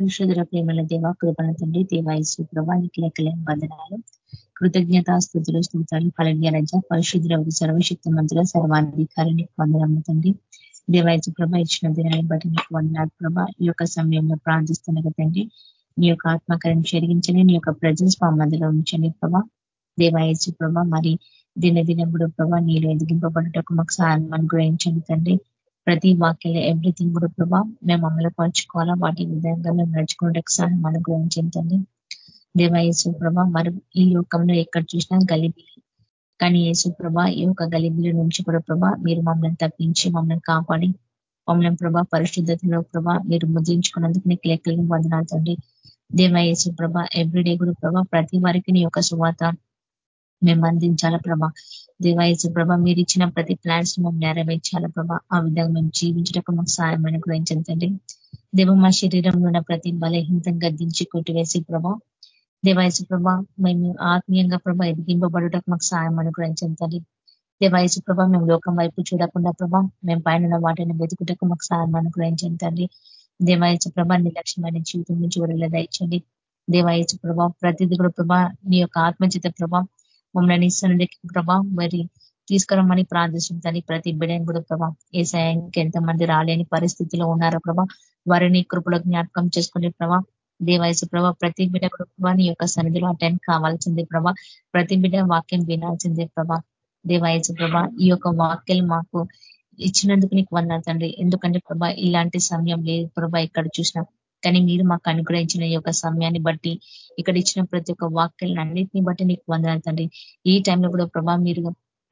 పరిశుద్ర ప్రేమల దేవ కృపణ తండ్రి దేవాయసు ప్రభానికి లెక్కలేని వందనాలు. కృతజ్ఞత స్థుతులు స్థూతాలు ఫలనీయ రజ పరిశుద్ర సర్వశక్తి మంత్రుల సర్వాధికారిని వందనమ్మ తండ్రి. దేవాయసు ప్రభ ఇచ్చిన దినాన్ని బట్టి నీకు వందనాలు ప్రభ. ఈ యొక్క సమయంలో ప్రార్థిస్తున్న తండ్రి. నీ యొక్క ఆత్మకరణ చెరిగించండి నీ యొక్క ప్రజెన్స్ మా మధ్యలో ఉంచండి ప్రభా. దేవాయసు ప్రభ మరి దినదినప్పుడు ప్రభా నీళ్ళు ఎదిగింపబడటకు మాకు సహాయం అనుగ్రహించండి తండ్రి. ప్రతి వాక్యంలో ఎవ్రీథింగ్ కూడా ప్రభా మేము అమలు పరుచుకోవాలా? వాటి విధంగా మేము నడుచుకోవడానికి సహాయం అనుగ్రహించిందండి దేవ యేసు ప్రభ మరి ఈ లోకంలో ఎక్కడ చూసినా గలిబిలి. కానీ యేసు ప్రభ ఈ యొక్క గలిబిలి నుంచి కూడా ప్రభా మీరు మమ్మల్ని తప్పించి మమ్మల్ని కాపాడి మమ్మల్ని ప్రభా పరిశుద్ధతలో ప్రభా మీరు ముద్రించుకున్నందుకు నీకు లెక్కలను వందనాలుతండి దేవ యేసు ప్రభ ఎవ్రీడే కూడా ప్రభా ప్రతి వారికి నీ యొక్క సువాత మేము అందించాల ప్రభా? దేవాయసు ప్రభ మీరు ఇచ్చిన ప్రతి ప్లాన్స్ మేము నెరవేర్చాల ప్రభ. ఆ విధంగా మేము జీవించడానికి మాకు సాయం అనుగ్రహించండి దేవ మా శరీరంలో ఉన్న ప్రతి బలహీనతం గద్దించి కొట్టివేసి ప్రభ. దేవాయసు ప్రభ మేము ఆత్మీయంగా ప్రభ ఎదిగింపబడుటకు మాకు సాయం అనుగ్రహించండి దేవాయసు ప్రభ మేము లోకం వైపు చూడకుండా ప్రభ మేము పైన వాటిని వెతుకుటకు మాకు సాయం అనుగ్రహించండి దేవాయసు ప్రభ నిర్లక్ష్యమైన జీవితం నుంచి విడుదల దయచండి దేవాయసు ప్రభ ప్రతిది కూడా ప్రభా నీ యొక్క ఆత్మచిత ప్రభా మమ్మల్ని సన్నిధికి ప్రభా మరి తీసుకురమ్మని ప్రార్థిస్తుంది ప్రతి బిడని కూడా ప్రభా ఏ సాయంకి ఎంతమంది రాలేని పరిస్థితిలో ఉన్నారో ప్రభా వారిని కృపలో జ్ఞాపకం చేసుకునే ప్రభా దేవాయసు ప్రభా ప్రతి బిడ్డ కూడా ప్రభా నీ యొక్క సన్నిధిలో అటెండ్ కావాల్సిందే ప్రభా ప్రతి బిడ్డ వాక్యం వినాల్సిందే ప్రభా దేవాయసు ప్రభా ఈ యొక్క వాక్యలు మాకు ఇచ్చినందుకు నీకు వన్నా తండ్రి ఎందుకంటే ప్రభా ఇలాంటి సమయం లేదు ప్రభా ఇక్కడ చూసినా. కానీ మీరు మాకు అనుగ్రహించిన ఈ యొక్క సమయాన్ని బట్టి ఇక్కడ ఇచ్చిన ప్రతి ఒక్క వాక్యాలను అన్నింటినీ బట్టి నీకు వందనాలు తండ్రి. ఈ టైంలో కూడా ప్రభా మీరు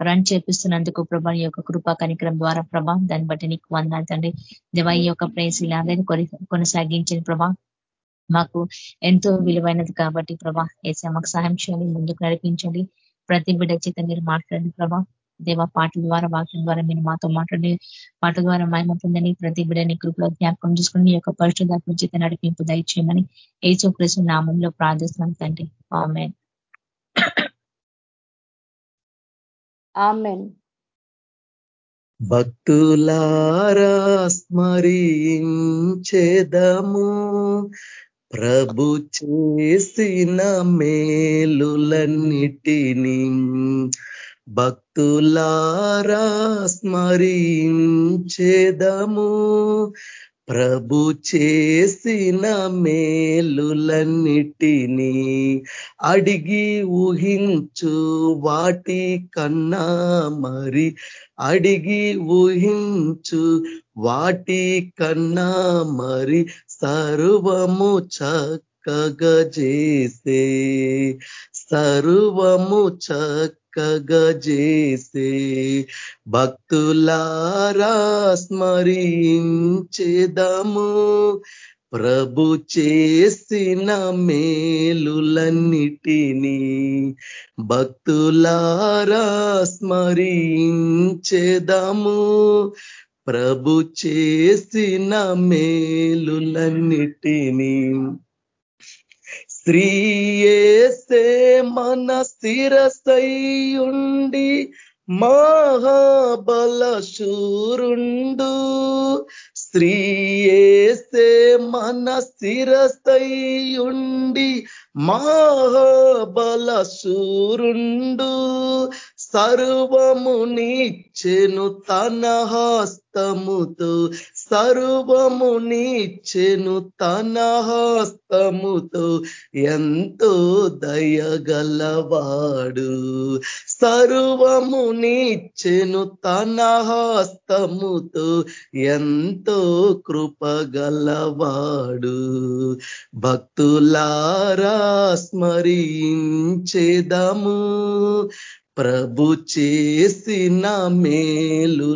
రన్ చేపిస్తున్నందుకు ప్రభా యొక్క కృపా కనికరం ద్వారా ప్రభా దాన్ని బట్టి నీకు వందనాలు తండ్రి. దివా ఈ యొక్క ప్రేస్ ఇలాగే కొనసాగించిన ప్రభా మాకు ఎంతో విలువైనది కాబట్టి ప్రభా ఏసే మాకు సహాయం చేయాలి ముందుకు నడిపించండి. ప్రతి బిడ్డ చేత మీరు మాట్లాడండి ప్రభా. దేవ పాటల ద్వారా వాక్యం ద్వారా మీరు మాతో మాట్లాడి పాట ద్వారా మాయమ పొందని ప్రతి బిడని కృపలో జ్ఞాపకం చేసుకుని మీ యొక్క పరిశుధాత్మ చేత నడిపింపు దయచేయమని ఏచో కృష్ణ నామంలో ప్రార్థిస్తున్నాం తండ్రి. ఆమెన్. భక్తులారా స్మరించేదము. ప్రభు చేసిన మేలులన్నిటినీ భక్తులారా స్మరించేదము. ప్రభు చేసిన మేలులన్నిటినీ అడిగి ఊహించు వాటి కన్నా మరి అడిగి ఊహించు వాటి కన్నా మరి సర్వము చక్కగా చేసే సర్వము చక్క చక్కగజేసే భక్తులారా స్మరించేదము. ప్రభు చేసిన మేలులన్నిటినీ భక్తులారా స్మరించేదము. ప్రభు చేసిన మేలులన్నిటినీ స్త్రీయేసే మన స్థిరస్థయుండి మహాబల శూరుండు స్త్రీయేసే మన స్థిరస్థయుండి మహాబల శూరుండు సర్వము నీచెను తన హస్తముతో సర్వము నీచెను తన హస్తముతో ఎంతో దయగలవాడు. సర్వము నీచెను తన హస్తముతో ఎంతో కృపగలవాడు. భక్తులారా స్మరించేదము. ప్రభు చేసిన మేలులన్నిటినీ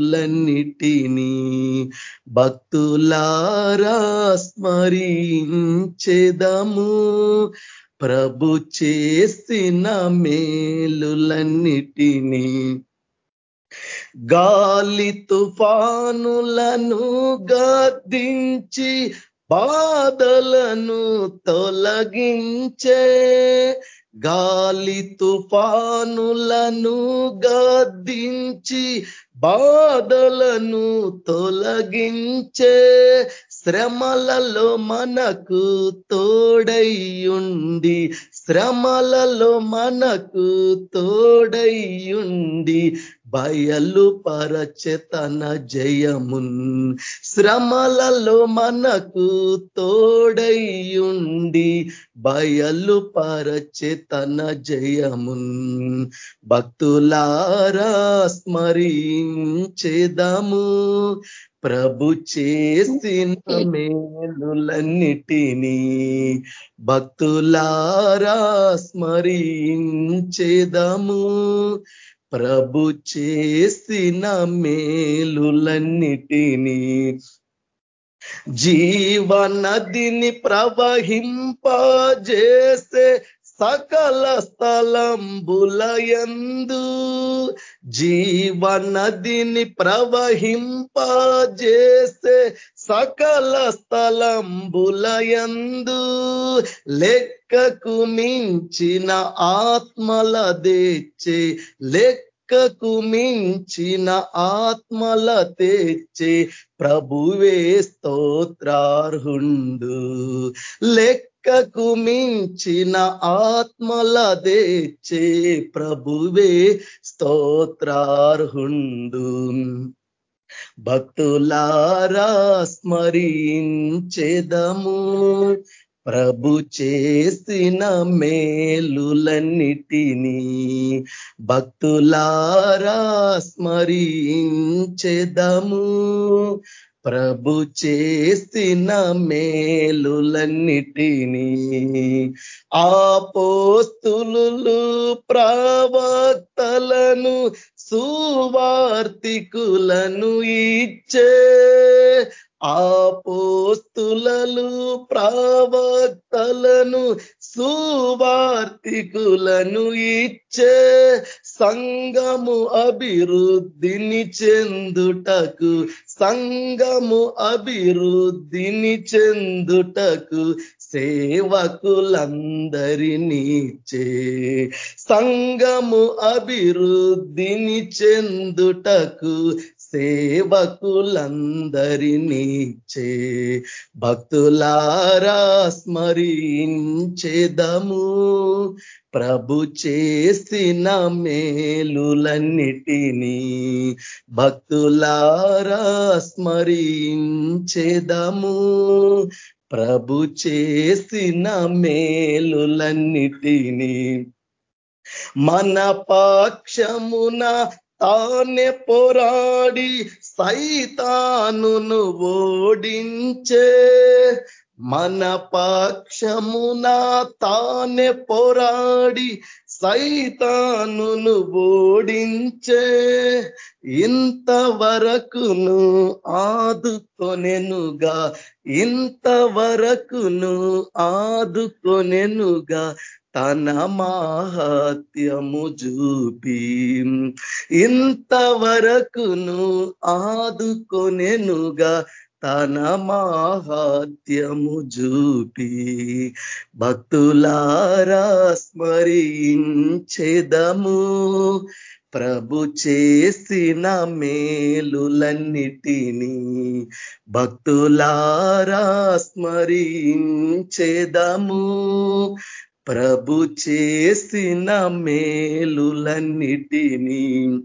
భక్తులారా స్మరించేదము. ప్రభు చేసిన మేలులన్నిటినీ గాలి తుఫానులను గద్దించి బాధలను తొలగించే గాలి తుఫానులను గద్దించి బాధలను తొలగించే శ్రమలలో మనకు తోడయ్యుండి శ్రమలలో మనకు తోడయ్యుండి బయలు పరచెతన జయమున్ శ్రమలలో మనకు తోడయ్యుండి బయలు పరచెతన జయమున్ భక్తులారా స్మరించేదము. ప్రభు చేసిన మేలులన్నిటినీ భక్తులారా స్మరించేదము. ప్రభు చేసిన మేలులన్నిటినీ జీవనదిని ప్రవహింపజేసే సకల స్థలంబులయందు జీవనదిని ప్రవహింపజేసే సకల స్థలంబులయందు లెక్కకు మించిన ఆత్మల దేచ్చే లెక్కకు మించిన ఆత్మల తెచ్చే ప్రభువే స్తోత్రార్హుండు. లెక్క లెక్కకు మించిన ఆత్మల దేచే ప్రభువే స్తోత్రార్హుండు. భక్తులారా స్మరించేదము. ప్రభు చేసిన మేలులన్నిటినీ భక్తులారా స్మరించెదము. ప్రభు చేసిన మేలులన్నిటినీ ఆపోస్తులు ప్రవక్తలను సువార్తికులను ఇచ్చే ఆపోస్తులలు ప్రవక్తలను సువార్తికులను ఇచ్చే సంగము అభివృద్ధిని చెందుటకు సంగము అభివృద్ధిని చెందుటకు సేవకులందరినీచే సంగము అభివృద్ధిని చెందుటకు సేవకులందరినీచే భక్తులారా స్మరించేదము. ప్రభు చేసిన మేలులన్నిటినీ భక్తులారా స్మరించేదము. ప్రభు చేసిన మేలులన్నిటినీ మన పాక్షమున తానే పోరాడి సైతానును ఓడించే. మన పాక్షమున తానే పోరాడి సైతానును ఓడించే. ఇంతవరకును ఆదుకొనెనుగా ఇంతవరకును ఆదుకొనెనుగా తన మాహత్యము చూపి. ఇంతవరకును ఆదుకొనెనుగా తన మాహాత్యము చూపి. భక్తులారా స్మరించెదము. ప్రభు చేసిన మేలులన్నిటినీ భక్తులారా స్మరించేదము. ప్రభు చేసిన మేలులన్నిటినీ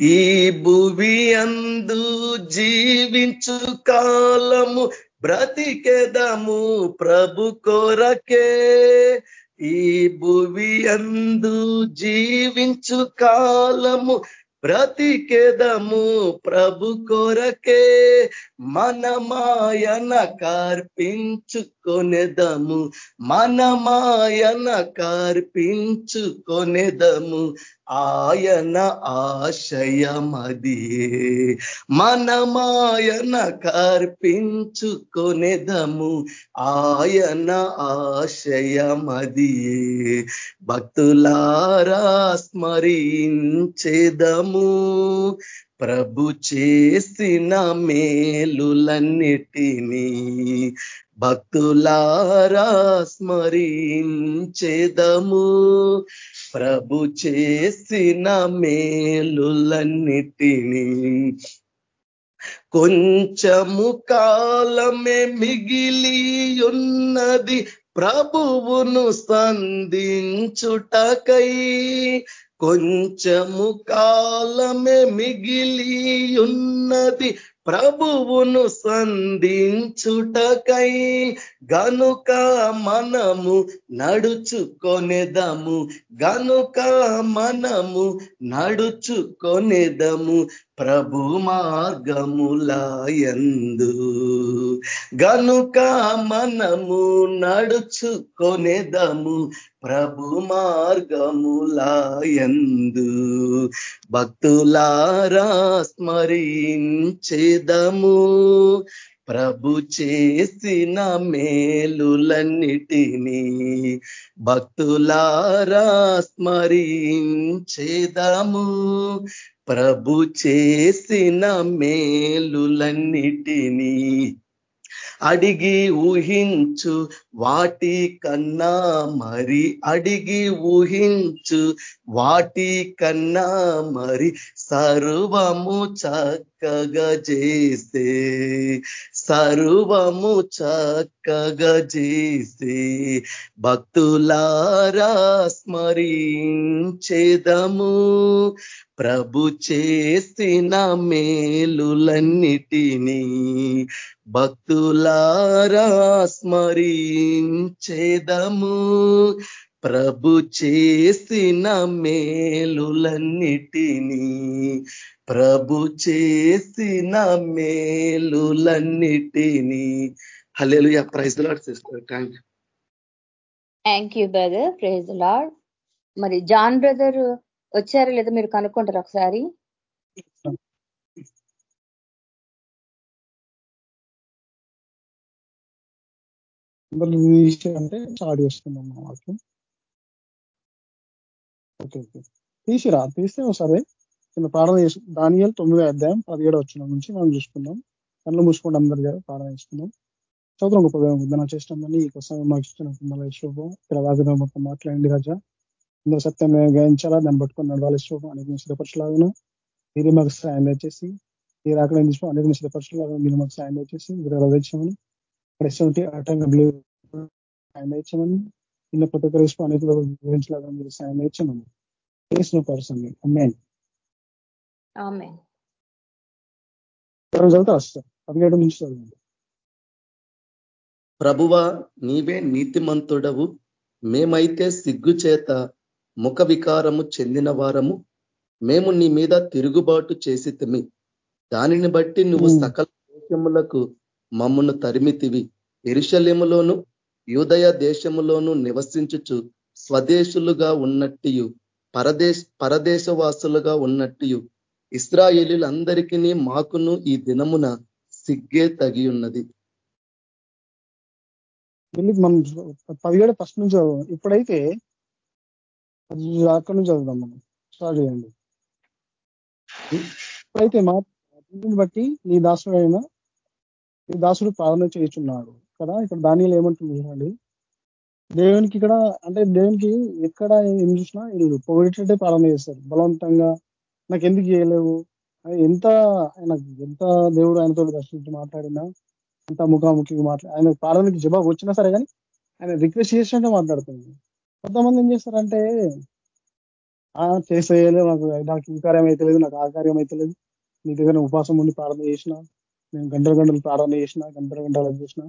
ఈ భువి అందు జీవించు కాలము బ్రతికెదము. ప్రభు కొరకే ఈ భువి అందు జీవించు కాలము బ్రతికెదము ప్రభు కొరకే. మనమాయన కార్పించుకొనెదము. మనమాయన కార్పించుకొనెదము. ఆయన ఆశయమదియే మనమాయన కర్పించుకొనేదము. ఆయన ఆశయమదియే భక్తులారా స్మరించేదము. ప్రభు చేసిన మేలులన్నిటినీ భక్తులారా స్మరించేదము. ప్రభు చేసిన మేలులన్నిటినీ కొంచెము కాలమే మిగిలి ఉన్నది ప్రభువును సంధించుటకై కొంచెము కాలమే మిగిలి ఉన్నది ప్రభువును సంధించుటకై గనుక మనము నడుచుకొనేదము గనుక మనము నడుచుకొనేదము ప్రభు మార్గములాయందు గనుక మనము నడుచుకొనేదము ప్రభు మార్గములాయందు. భక్తులారా స్మరించేదము ప్రభు చేసిన మేలులన్నిటినీ. భక్తులారా స్మరించేదము ప్రభు చేసిన మేలులన్నిటినీ. అడిగి ఊహించు వాటి కన్నా మరి అడిగి ఊహించు వాటి కన్నా మరి సర్వము చక్కగా చేస్తే సర్వము చక్కగా చేసి భక్తులారా స్మరించేదము. ప్రభు చేసిన మేలులన్నిటినీ భక్తులారా స్మరించేదము. ప్రభు చేసిన మేలులన్నిటినీ ప్రభు చేసిన మేలులన్నిటినీ. హలేదు praise Lord sister thank you thank you brother praise Lord మరి జాన్ బ్రదర్ వచ్చారా లేదా మీరు కనుక్కుంటారు ఒకసారి? అంటే స్టార్ట్ చేస్తున్నాం వాక్యం ఓకే ఓకే తీసిరా తీస్తే ఒకసారి చిన్న ప్రార్థన చేసి దానియాలు తొమ్మిదో అధ్యాయం పదిహేడు వచ్చిన నుంచి మనం చూసుకుందాం. కళ్ళు మూసుకోండి అందరి గారు ప్రార్థన చేసుకుందాం చదువు గొప్ప విధానం చేసినందని ఈ కోసం మాకు ఇస్తున్న శుభం ఇక్కడ వాగ్దానం మొత్తం మాట్లాడండి రాజా. అందరూ సత్యం గాయించాలా దాన్ని పట్టుకొని నడవాలి శుభం అనేక సిద్ధపరచలాగా మీరు మాకు సాయం దయచేసి మీరు అక్కడ తీసుకో అనేక సిద్ధపరచలాగా మీరు మాకు సాయం దయచేసి మీరు రచించమని ప్రస్తుతం ఆటంకం సాయం దయచమని నిన్న ప్రతి అనేక గురించలాగా మీరు సాయం దయచమని చేసిన పర్సన్ అమ్మాయి చదువుతా వస్తాం పదిహేడు నుంచి చదవండి ప్రభువ నీవే నీతిమంతుడవు. మేమైతే సిగ్గు చేత ముఖ వికారము చెందిన వారము. మేము నీ మీద తిరుగుబాటు చేసితిమి. దానిని బట్టి నువ్వు సకల దేశములకు మమ్మను తరిమితివి. ఎరుషలేములోను యూదయ దేశములోనూ నివసించుచు స్వదేశులుగా ఉన్నట్టు పరదేశ పరదేశవాసులుగా ఉన్నట్టు ఇస్రాయేలీలందరికీ మాకును ఈ దినమున సిగ్గే తగి ఉన్నది మనం పదిహేడు ఫస్ట్ నుంచి ఇప్పుడైతే అక్కడి నుంచి చదువుదాం మనం. స్టార్ట్ చేయండి. ఇప్పుడైతే మా బట్టి నీ దాసుడైన అయినా నీ దాసుడు ప్రార్థన చేస్తున్నాడు కదా? ఇక్కడ దానిలో ఏమంటుంది చూడండి. దేవునికి ఇక్కడ అంటే దేవునికి ఎక్కడ ఏం చూసినా వీళ్ళు పొగిడేటట్టే ప్రారంభం చేస్తారు. బలవంతంగా నాకు ఎందుకు చేయలేవు? ఎంత ఆయన ఎంత దేవుడు ఆయనతో దర్శించి మాట్లాడినా ఎంత ముఖాముఖిగా మాట్లాడి ఆయన ప్రారంభకి జవాబు వచ్చినా సరే కానీ ఆయన రిక్వెస్ట్ చేసినట్టే మాట్లాడుతుంది. కొంతమంది ఏం చేస్తారంటే చేసేయలేదు నాకు నాకు ఈ కార్యం అయితే నాకు ఆ కార్యం అయితే నీ దగ్గర ఉపాసం ఉండి ప్రారంభం చేసిన నేను గంటల గంటలు ప్రారంభం చేసిన గంటల గంటలు చేసిన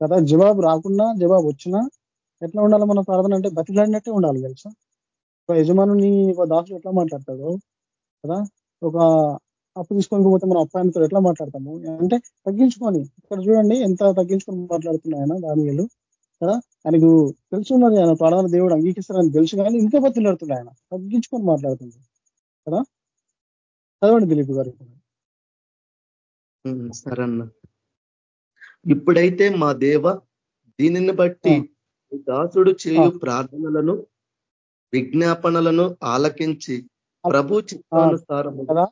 కదా? జవాబు రాకున్నా జవాబు వచ్చినా ఎట్లా ఉండాలి మన ప్రార్థన అంటే బతిలాడినట్టే ఉండాలి తెలుసా? ఒక యజమానుని ఒక దాసుడు ఎట్లా మాట్లాడతాడు? కదా? ఒక అప్పు తీసుకొని పోతే మనం అప్పాయనతో ఎట్లా మాట్లాడతాము? అంటే తగ్గించుకొని ఇక్కడ చూడండి ఎంత తగ్గించుకొని మాట్లాడుతున్నాయన దానియలు కదా? ఆయనకు తెలుసున్నది ఆయన ప్రార్థన దేవుడు అంగీకరిస్తారని తెలుసు కానీ ఇంకా బతిలాడుతుంది ఆయన తగ్గించుకొని మాట్లాడుతుంది కదా? చదవండి దిలీప్ గారు. సరే అన్న. ఇప్పుడైతే మా దేవ దీనిని బట్టి దాసుడు చేయు ప్రార్థనలను విజ్ఞాపనలను ఆలకించి ప్రభు చిత్తానుసారం కదా?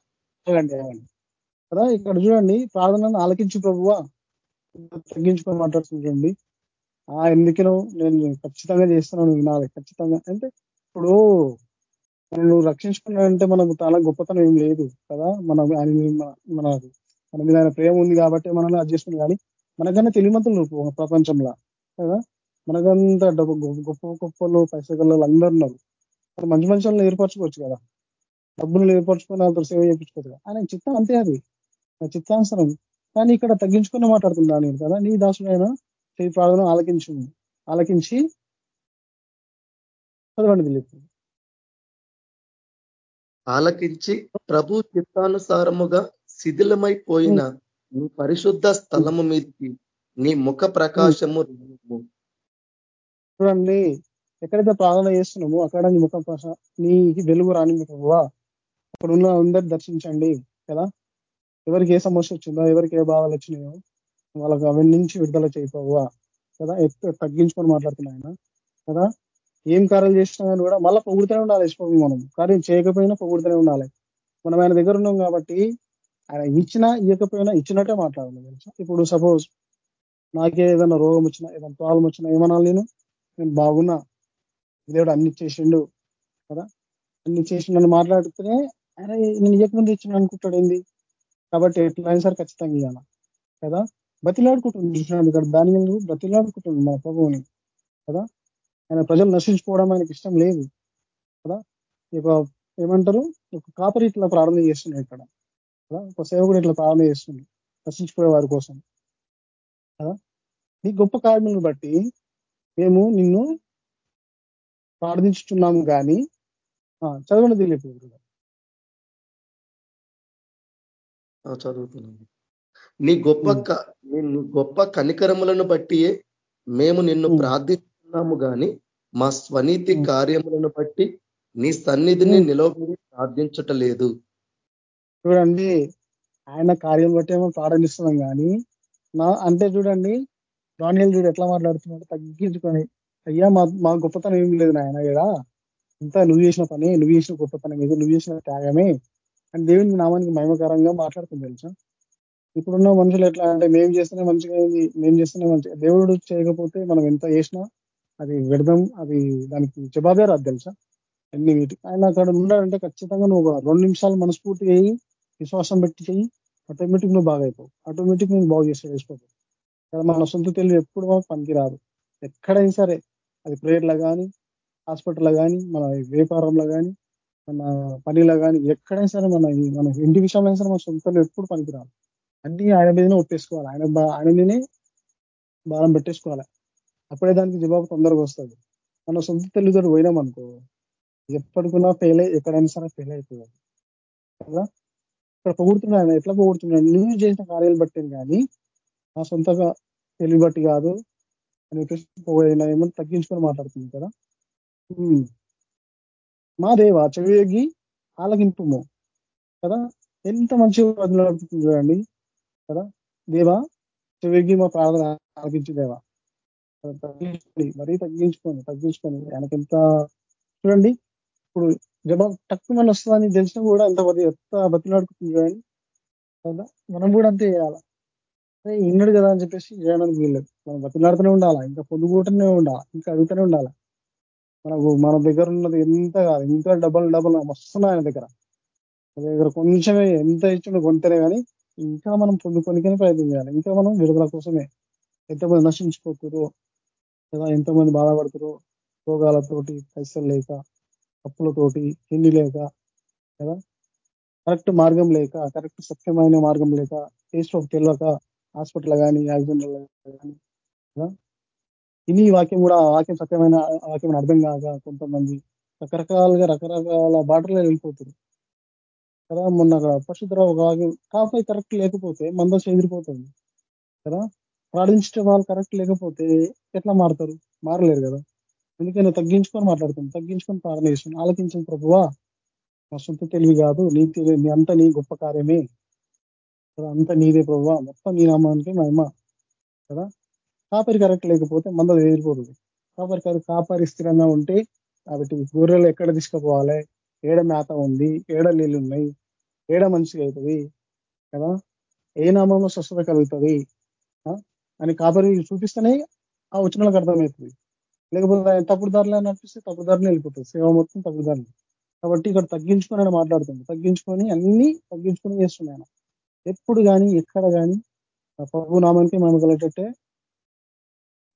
ఇక్కడ చూడండి ప్రార్థనను ఆలకించి ప్రభువా. తగ్గించుకొని మాట్లాడుతుంటండి ఆ ఎందుకనో నేను ఖచ్చితంగా చేస్తున్నాను వినాలి. ఖచ్చితంగా. అంటే ఇప్పుడు నువ్వు రక్షించుకున్నాడంటే మనకు చాలా గొప్పతనం ఏం లేదు కదా? మన మన మన మీద ఆయన ప్రేమ ఉంది కాబట్టి మనల్ని అది చేసుకుని కానీ మనకన్నా తెలివిమంతులు ప్రపంచంలో కదా? మనకంతా డబ్బు గొప్ప గొప్పలు పైసలు అందరు ఉన్నారు. మంచి వాళ్ళని ఏర్పరచుకోవచ్చు కదా? డబ్బులు ఏర్పరచుకొని వాళ్ళతో సేవ చేయించుకోవచ్చు కదా? ఆయన చిత్తం అంతే అది. చిత్తానుసరం. కానీ ఇక్కడ తగ్గించుకుని మాట్లాడుతున్నా నేను కదా? నీ దాసుడైన చేయి ప్రార్థన ఆలకించు ఆలకించి చదవండి దిలీప్. ఆలకించి ప్రభు చిత్తానుసారముగా శిథిలమైపోయిన నీ పరిశుద్ధ స్థలము మీదకి నీ ముఖ ప్రకాశము చూడండి ఎక్కడైతే ప్రార్థన చేస్తున్నామో అక్కడ నీ ముఖ నీ వెలుగు రాని ప్రభువా. అక్కడ ఉన్న అందరు దర్శించండి కదా? ఎవరికి ఏ సమస్య వచ్చిందో ఎవరికి ఏ బాధలు వచ్చినాయో వాళ్ళకి అవన్నీ నుంచి విడుదల చేయకపోవా కదా? తగ్గించుకొని మాట్లాడుతున్నాయన కదా? ఏం కార్యాలు చేసినా కానీ కూడా మళ్ళీ పొగుడుతూనే ఉండాలి యశ్వమి మనం. కార్యం చేయకపోయినా పొగుడుతూనే ఉండాలి. మనం ఆయన దగ్గర ఉన్నాం కాబట్టి ఆయన ఇచ్చినా ఇవ్వకపోయినా ఇచ్చినట్టే మాట్లాడాలి తెలుసా? ఇప్పుడు సపోజ్ నాకే ఏదైనా రోగం వచ్చినా ఏదైనా ప్రాబ్లం వచ్చినా ఏమన్నా నేను? నేను బాగున్నా. దేవుడు అన్ని చేసిండు కదా? అన్ని చేసిండని మాట్లాడితేనే ఆయన నేను ఇవ్వకముందు ఇచ్చిన అనుకుంటాడు ఏంది? కాబట్టి ఎట్లయినా సరే ఖచ్చితంగా ఇవ్వాలి కదా? బతిలాడుకుంటుంది ఇక్కడ. దాని మీద బతిలాడుకుంటుంది మన ప్రభువుని కదా? ఆయన ప్రజలు నశించుకోవడం ఆయనకి ఇష్టం లేదు కదా? ఇక ఏమంటారు? ఒక కాపరి ఇట్లా ప్రారంభం చేస్తున్నాడు ఇక్కడ. ఒక సేవకుడు ఇట్లా ప్రారంభం చేస్తుంది నశించుకునే వారి కోసం. కదా? నీ గొప్ప కార్యములను బట్టి మేము నిన్ను ప్రార్థించుతున్నాము కానీ చదవండి దిలీప్ చదువుతున్నాను. నీ గొప్ప నీ గొప్ప కనికరములను బట్టి మేము నిన్ను ప్రార్థిస్తున్నాము గాని మా స్వనీతి కార్యములను బట్టి నీ సన్నిధిని నిలవబడి ప్రార్థించటలేదు. చూడండి ఆయన కార్యం బట్టి ఏమో ప్రారంభిస్తున్నాం కానీ నా అంటే చూడండి దానియల్ చూడు ఎట్లా మాట్లాడుతున్నాడు తగ్గించుకొని అయ్యా మా మా గొప్పతనం ఏం లేదు నాయన ఇక్కడ ఇంత నువ్వు చేసిన పని నువ్వు చేసిన గొప్పతనం ఇది నువ్వు చేసిన త్యాగమే. అని దేవుని నామానికి మహిమకరంగా మాట్లాడుతుంది తెలుసా? ఇప్పుడున్న మనుషులు ఎట్లా అంటే మేము చేస్తేనే మంచిగా అయింది మేము చేస్తేనే మంచిగా. దేవుడు చేయకపోతే మనం ఎంత చేసినా అది విడదాం అది దానికి జవాబే రాదు తెలుసా? అన్ని వీటికి ఆయన అక్కడ ఉన్నాడంటే ఖచ్చితంగా నువ్వు రెండు నిమిషాలు మనస్ఫూర్తి అయ్యి విశ్వాసం పెట్టి చెయ్యి ఆటోమేటిక్ నువ్వు బాగా అయిపోవు ఆటోమేటిక్ నేను బాగు చేసే వేసుకోవు మన సొంత తెలివి ఎప్పుడు పనికి రాదు ఎక్కడైనా సరే అది ప్రేయర్లో కానీ హాస్పిటల్లో కానీ మన వ్యాపారంలో కానీ మన పనిలో కానీ ఎక్కడైనా సరే మన మన ఇంటి విషయంలో సరే మన సొంతలు ఎప్పుడు పనికిరాదు. అన్ని ఆయన మీదనే ఒప్పేసుకోవాలి. ఆయన ఆయన మీదనే భారం పెట్టేసుకోవాలి. అప్పుడే దానికి జవాబు తొందరగా వస్తుంది. మన సొంత తల్లిదండ్రులు పోయినాం అనుకో ఎప్పటికున్నా ఫెయిల్ అయ్యి ఎక్కడైనా సరే ఫెయిల్ అయిపోయాడు కదా? ఇక్కడ పొగుడుతున్నాడు ఆయన ఎట్లా పొగుడుతున్నాడు నువ్వు చేసిన కార్యాలు బట్టి కానీ నా సొంతగా తెలివి బట్టి కాదు అని ఏమో తగ్గించుకొని మాట్లాడుతుంది కదా? మా దేవ చెవియోగి ఆలగింపుము కదా? ఎంత మంచిగా చూడండి కదా? దేవా చెవియోగి మా ప్రార్థన ఆలకించి దేవా. తగ్గించుకోండి మరీ తగ్గించుకోండి తగ్గించుకొని ఆయనకి ఎంత చూడండి ఇప్పుడు జవాబు తక్కువ మన వస్తుందని తెలిసినా కూడా ఎంత ఎంత బతిలాడుకుంటుంది చూడండి. కదా? మనం కూడా అంతే చేయాలి. ఇన్నాడు కదా అని చెప్పేసి చేయడానికి వీల్లేదు. మనం బతిలాడుతూనే ఉండాలా? ఇంకా పొద్దుగూటనే ఉండాలా? ఇంకా అడుగుతూనే ఉండాలా? మనకు మన దగ్గర ఉన్నది ఎంత కాదు. ఇంకా డబల్ డబల్ వస్తున్నాయి ఆయన దగ్గర. దగ్గర కొంచెమే ఎంత ఇచ్చిండో కొంతనే కానీ ఇంకా మనం పొందుకొనికనే ప్రయత్నం చేయాలి. ఇంకా మనం విడుదల కోసమే. ఎంతమంది నశించుకోకూరు కదా? ఎంతమంది బాధపడుతురు రోగాలతోటి పైసలు లేక అప్పులతోటి తిండి లేక కదా? కరెక్ట్ మార్గం లేక కరెక్ట్ సత్యమైన మార్గం లేక టేస్ట్ ఒక తెలియక హాస్పిటల్ కానీ యాక్సిడెంట్ కానీ ఇని వాక్యం కూడా వాక్యం సత్యమైన వాక్యం అర్థం కాక కొంతమంది రకరకాలుగా రకరకాల బాటలో వెళ్ళిపోతుంది కదా? మొన్న పరిశుద్ధరావు వాక్యం కాపై కరెక్ట్ లేకపోతే మందస్ ఎదిరిపోతుంది కదా? ప్రార్థించే వాళ్ళు కరెక్ట్ లేకపోతే ఎట్లా మారుతారు? మారలేరు కదా? అందుకని తగ్గించుకొని మాట్లాడుతాను తగ్గించుకొని ప్రార్థన చేస్తాను ఆలోచించిన ప్రభువా నా సొంత తెలివి కాదు నీ తెలివి అంత నీ గొప్ప కార్యమే. కదా అంత నీదే ప్రభువా. మొత్తం నీ నామానికి మహిమ. కదా? కాపరి కరెక్ట్ లేకపోతే మంద వేరిపోతుంది కాపరి కాపరి స్థిరంగా ఉంటే కాబట్టి గొర్రెలు ఎక్కడ తీసుకుపోవాలి? ఏడ మేత ఉంది? ఏడ నీళ్ళు ఉన్నాయి? ఏడ మంచిగా అవుతుంది? కదా? ఏ నామంలో స్వస్థత కలుగుతుంది? అని కాపరి చూపిస్తేనే ఆ వచ్చిన వాళ్ళకి అర్థమవుతుంది. లేకపోతే తప్పుడు దారిలో నడిపిస్తే తప్పుడు దారిని వెళ్ళిపోతుంది. సేవ మొత్తం తప్పుడు దారిని కాబట్టి ఇక్కడ తగ్గించుకొని మాట్లాడుతుంది. తగ్గించుకొని అన్ని తగ్గించుకొని చేస్తున్నాయి ఎప్పుడు కానీ ఎక్కడ కానీ ప్రభు నామానికి మనం కలిగేటట్టే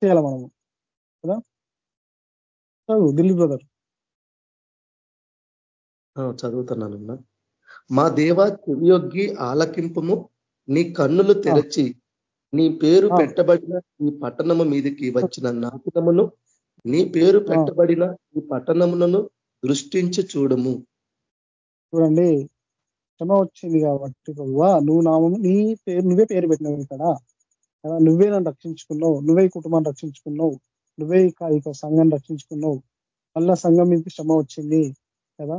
చేయాలి మనము. కదా? చదువు దిల్లీ బ్రదర్. చదువుతున్నానన్నా మా దేవ చెవియొగ్గి ఆలకింపము నీ కన్నులు తెరచి నీ పేరు పెట్టబడిన ఈ పట్టణము మీదకి వచ్చిన నాశనమును నీ పేరు పెట్టబడిన ఈ పట్టణములను దృష్టించి చూడము. చూడండి. శ్రమ వచ్చింది కాబట్టి ప్రభువా నువ్వు నామము నీ పేరు నువ్వే పేరు పెట్టినావు ఇక్కడ. నువ్వే నన్ను రక్షించుకున్నావు నువ్వే కుటుంబాన్ని రక్షించుకున్నావు నువ్వే ఇక సంఘాన్ని రక్షించుకున్నావు. మళ్ళా సంఘం మీకు శ్రమ వచ్చింది. కదా?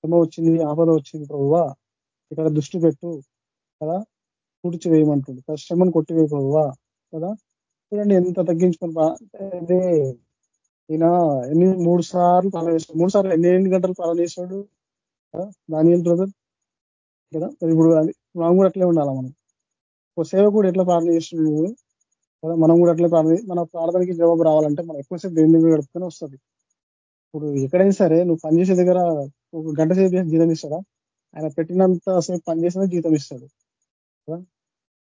శ్రమ వచ్చింది ఆపద వచ్చింది ప్రభువా. ఇక్కడ దృష్టి పెట్టు. కదా? పూడ్చి వేయమంటుంది శ్రమను కొట్టివే ప్రభువా. కదా? చూడండి ఎంత తగ్గించుకొని అదే ఈయన ఎన్ని మూడు సార్లు పాలన చేస్తాడు మూడు సార్లు ఎన్ని ఎన్ని గంటలు పాలన చేశాడు. దాని బ్రదర్. కదా ఇప్పుడు మనం కూడా అట్లే ఉండాలా మనం? ఒక సేవ కూడా ఎట్లా ప్రార్థన చేస్తున్నాడు కదా మనం కూడా అట్లే ప్రార్థన మన ప్రార్థనకి జవాబు రావాలంటే మనం ఎక్కువసేపు దేని దగ్గర గడుపుతూనే వస్తుంది. ఇప్పుడు ఎక్కడైనా సరే నువ్వు పనిచేసే దగ్గర ఒక గంట సేపు చేసి జీతం ఇస్తాడా? ఆయన పెట్టినంత సేపు పనిచేసినా జీతం ఇస్తాడు.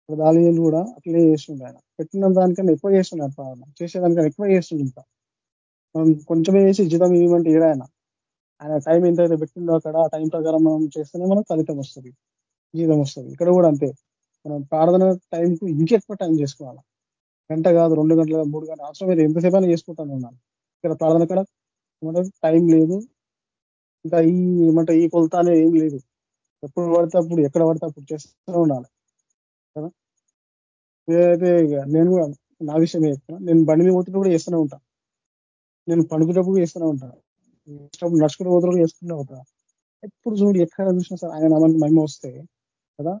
ఇప్పుడు దాని కూడా అట్లే చేస్తుండే ఆయన. పెట్టిన దానికన్నా ఎక్కువ చేస్తున్నాడు ప్రార్థన. చేసేదానికన్నా ఎక్కువ చేస్తుండే ఇంకా. కొంచెమే చేసి జీతం ఇవ్వమంటే ఏడాయన ఆయన టైం ఎంత అయితే పెట్టిందో అక్కడ ఆ టైం ప్రకారం మనం చేస్తేనే మనం ఫలితం వస్తుంది. జీతం వస్తుంది. ఇక్కడ కూడా అంతే. మనం ప్రార్థన టైంకు ఇంకెక్కువ టైం చేసుకోవాలి. గంట కాదు రెండు గంటల మూడు గంటల. అవసరం లేదు. ఎంతసేపు అయినా చేసుకుంటాను ఉన్నాను ఇక్కడ ప్రార్థన కూడా టైం లేదు. ఇంకా ఈ ఏమంటే ఈ కొలతానే ఏం లేదు. ఎప్పుడు పడితే అప్పుడు ఎక్కడ పడితే అప్పుడు చేస్తూ ఉండాలి. కదా? నేనైతే నేను కూడా నా విషయం చెప్తున్నా. నేను బండి మీద పోతున్నప్పుడు కూడా చేస్తూనే ఉంటాను నేను పండుకునేటప్పుడు వేస్తూనే ఉంటాను నడుచుకునే పోతున్నప్పుడు వేసుకుంటూ ఉంటాను ఎప్పుడు చూడు ఎక్కడ చూసినా సరే ఆయన నామానికి మహిమ వస్తే కదా?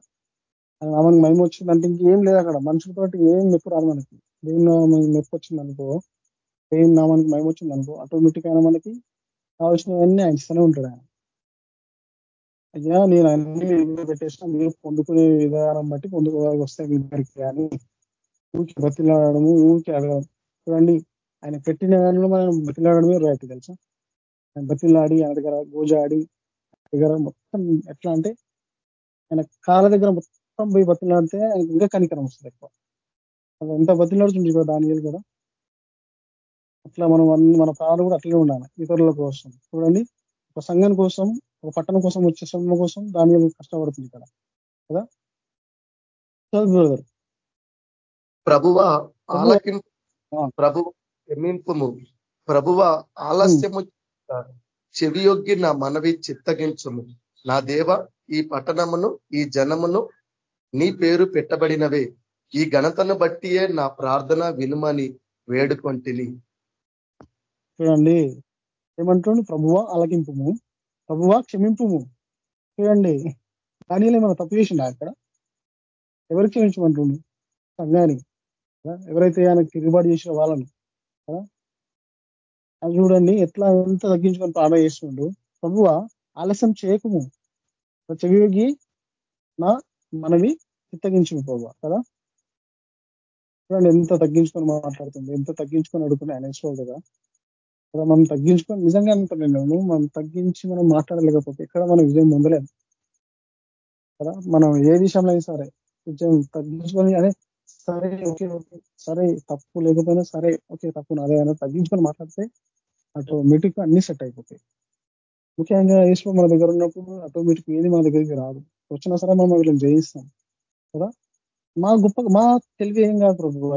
ఆయన నామానికి మహిమ వచ్చిందంటే ఇంకేం లేదు అక్కడ. మనుషులతో ఏం మెప్పు రాదు మనకి. దేవుని మెప్పు వచ్చింది అనుకో దేవుని నామానికి మహిమ వచ్చింది అనుకో ఆటోమేటిక్ అయినా మనకి కావాల్సినవన్నీ ఆయన ఇస్తూనే ఉంటాడు ఆయన. అయ్యా నేను అన్ని పెట్టేసిన మీరు పొందుకునే విధానం బట్టి పొందుకోవాలి వస్తాయి మీ దగ్గరికి. కానీ ఊరికి బతిలాడము ఊరికి అడగడం. చూడండి ఆయన పెట్టిన దానిలో మనం బతిలాడమే రైట్ తెలుసా? ఆయన బతిలాడి ఆయన దగ్గర గోజాడి దగ్గర మొత్తం ఎట్లా అంటే ఆయన కాళ్ళ దగ్గర మొత్తం పోయి బతిలాడితే ఆయనకి ఇంకా కనికరం వస్తుంది ఎక్కువ. ఎంత బతిలాడుతుంది కదా దాని కూడా. అట్లా మనం మన ప్రాణాలు కూడా అట్లనే ఉండాలి. ఇతరుల కోసం. చూడండి ఒక సంఘం కోసం ఒక పట్టణం కోసం వచ్చే సొమ్ము కోసం దాని కష్టపడుతుంది ఇక్కడ. కదా? ప్రభువ ఆలకింపు ప్రభు క్షమింపుము ప్రభువ ఆలస్యము చెవియొగ్గి నా మనవి చిత్తగించుము. నా దేవ ఈ పట్టణమును ఈ జనమును నీ పేరు పెట్టబడినవే. ఈ ఘనతను బట్టియే నా ప్రార్థన వినుమని వేడుకొంటిని. చూడండి. ఏమంటుండు? ప్రభువ ఆలకింపుము. ప్రభువ క్షమింపుము. చూడండి. దానిలో ఏమైనా తప్పు చేసిండ అక్కడ ఎవరికి క్షమించమంటుండు? సంఘాని ఎవరైతే ఆయనకు తిరుగుబాటు చేసిన వాళ్ళను? చూడండి ఎట్లా ఎంత తగ్గించుకొని పాట చేస్తుండు. ప్రభువ ఆలస్యం చేయకము. చెవియోగి నా మనవి చిత్తగించుకు ప్రభు కదా? చూడండి ఎంత తగ్గించుకొని మాట్లాడుతుంది ఎంత తగ్గించుకొని అడుగుతుంది ఆయన కదా? కదా మనం తగ్గించుకొని నిజంగా అనుకున్నాను మనం తగ్గించి మనం మాట్లాడలేకపోతే ఇక్కడ మనం విజయం పొందలేము కదా మనం ఏ విషయంలో అయినా సరే కొంచెం తగ్గించుకొని అదే సరే ఓకే ఓకే సరే తప్పు లేకపోయినా సరే ఓకే తప్పు నాదే అయినా తగ్గించుకొని మాట్లాడితే ఆటోమేటిక్ అన్ని సెట్ అయిపోతాయి. ముఖ్యంగా ఈశ్వర్ మన దగ్గర ఉన్నప్పుడు ఆటోమేటిక్ ఏది మన దగ్గరికి రాదు. వచ్చినా సరే మనం వీళ్ళని జయిస్తాం కదా? మా గొప్ప మా తెలివి ఏం కాదు ప్రభు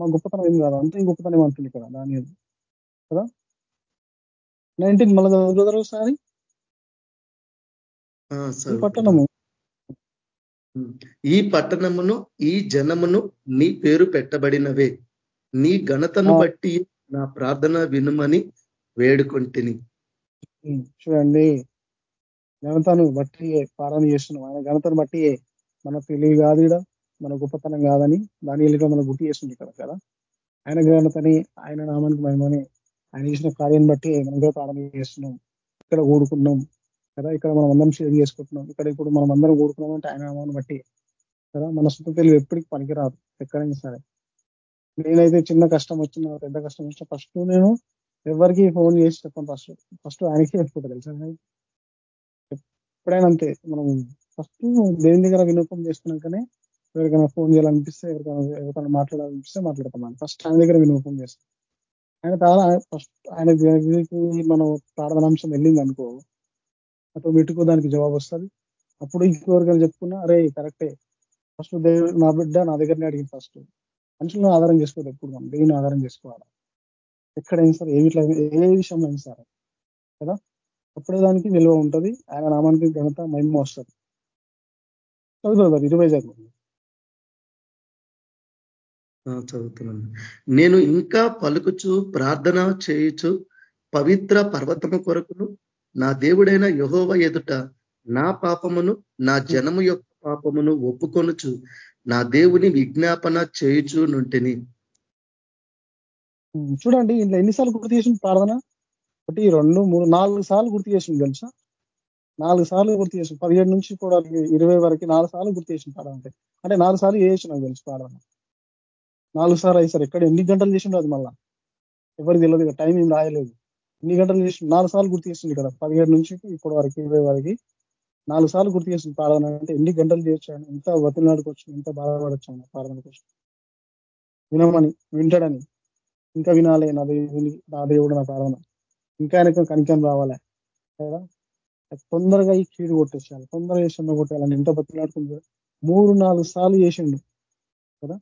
మా గొప్పతనం ఏం కాదు? అంతే గొప్పతనం అంటుంది ఇక్కడ దాని కదా? నైన్టీన్ మళ్ళీ చదువుతారు ఒకసారి? పట్టణము. ఈ పట్టణమును ఈ జనమును నీ పేరు పెట్టబడినవే. నీ ఘనతను బట్టి నా ప్రార్థన వినుమని వేడుకొంటిని. చూడండి. ఘనతను బట్టి పాలన చేస్తున్నాం. ఆయన ఘనతను బట్టి మన తెలివి కాదు మన గొప్పతనం కాదని దాని మనం గుర్తు చేస్తుంది ఇక్కడ కదా. ఆయన ఘనతని ఆయన నామానికి మహిమని ఆయన చేసిన కార్యాన్ని బట్టి మనం కూడా ప్రారంభం చేస్తున్నాం. ఇక్కడ కూడుకున్నాం కదా? ఇక్కడ మనం అందరం షేర్ చేసుకుంటున్నాం. ఇక్కడ ఇప్పుడు మనం అందరం కూడుకున్నాం అంటే ఆయన నామాన్ని బట్టి. కదా? మన సొంత తెలివి ఎప్పటికి పనికిరాదు ఎక్కడైనా సరే. నేనైతే చిన్న కష్టం వచ్చిన పెద్ద కష్టం వచ్చిన ఫస్ట్ నేను ఎవరికి ఫోన్ చేసి చెప్పాను ఫస్ట్. ఫస్ట్ ఆయనకే చెప్పుకుంటా తెలుసా? ఎప్పుడైనా అంతే. మనం ఫస్ట్ దేని దగ్గర వినోపం చేసుకున్నాకనే ఎవరికైనా ఫోన్ చేయాలనిపిస్తే ఎవరికైనా ఎవరికైనా మాట్లాడాలనిపిస్తే మాట్లాడతాం ఫస్ట్ ఆయన దగ్గర వినూపం చేస్తాం. ఆయన తర్వాత ఫస్ట్ ఆయన మనం ప్రార్థనాంశం వెళ్ళింది అనుకో ఆటోమేటిక్ దానికి జవాబు వస్తుంది. అప్పుడు ఇంకెవరికైనా చెప్పుకున్నా అరే కరెక్టే. ఫస్ట్ దేవుడు నా బిడ్డ నా దగ్గరనే అడిగింది ఫస్ట్. మనుషులను ఆధారం చేసుకోవాలి ఎప్పుడు మనం. దేవుని ఆధారం చేసుకోవాలి? ఎక్కడైనా సరే ఏ ఏ విషయంలో అయినా సరే. కదా? అప్పుడే దానికి విలువ ఉంటుంది. ఆయన నామానికి ఘనత మహిమ వస్తుంది. చదువుతుంది ఇరవై చదువు చదువుతున్నాను. నేను ఇంకా పలుకుచు ప్రార్థన చేయుచు పవిత్ర పర్వతము కొరకును నా దేవుడైన యహోవ ఎదుట నా పాపమును నా జనము యొక్క పాపమును ఒప్పుకొనుచు నా దేవుని విజ్ఞాపన చేయుచు నుంటిని చూడండి ఇంట్లో ఎన్నిసార్లు గుర్తు చేసింది ప్రార్థన? ఒకటి రెండు మూడు నాలుగు సార్లు గుర్తు చేసింది తెలుసా? నాలుగు సార్లు గుర్తు చేసింది పదిహేడు నుంచి కూడా ఇరవై వరకు నాలుగు సార్లు గుర్తు చేసింది ప్రార్థన అంటే అంటే నాలుగు సార్లు చేసి నాకు తెలుసు ప్రార్థన. నాలుగు సార్లు అయ్యి ఎక్కడ ఎన్ని గంటలు చేసిండో అది మళ్ళా? ఎవరికి తెలియదు టైం ఏం రాయలేదు. ఎన్ని గంటలు చేసి నాలుగు సార్లు గుర్తు చేసింది కదా. పదిహేడు నుంచి ఇప్పటి వరకు ఇరవై వరకు. నాలుగు సార్లు గుర్తు చేసింది ప్రార్థన అంటే ఎన్ని గంటలు చేర్చాను ఎంత వతిలాడుకోవచ్చు ఎంత బాధపడచ్చు ఆయన ప్రార్థన కోసం. వినమని వింటాడని. ఇంకా వినాలి నా దేవుని నా దేవుడు నా ప్రార్థన. ఇంకా ఆయనకు కనికం రావాలి? కదా తొందరగా ఈ కీడు కొట్టేసేయాలి. తొందరగా చేసిన కొట్టాలని ఎంత బతిలాడుకుంటారు మూడు నాలుగు సార్లు చేసిండు కదా.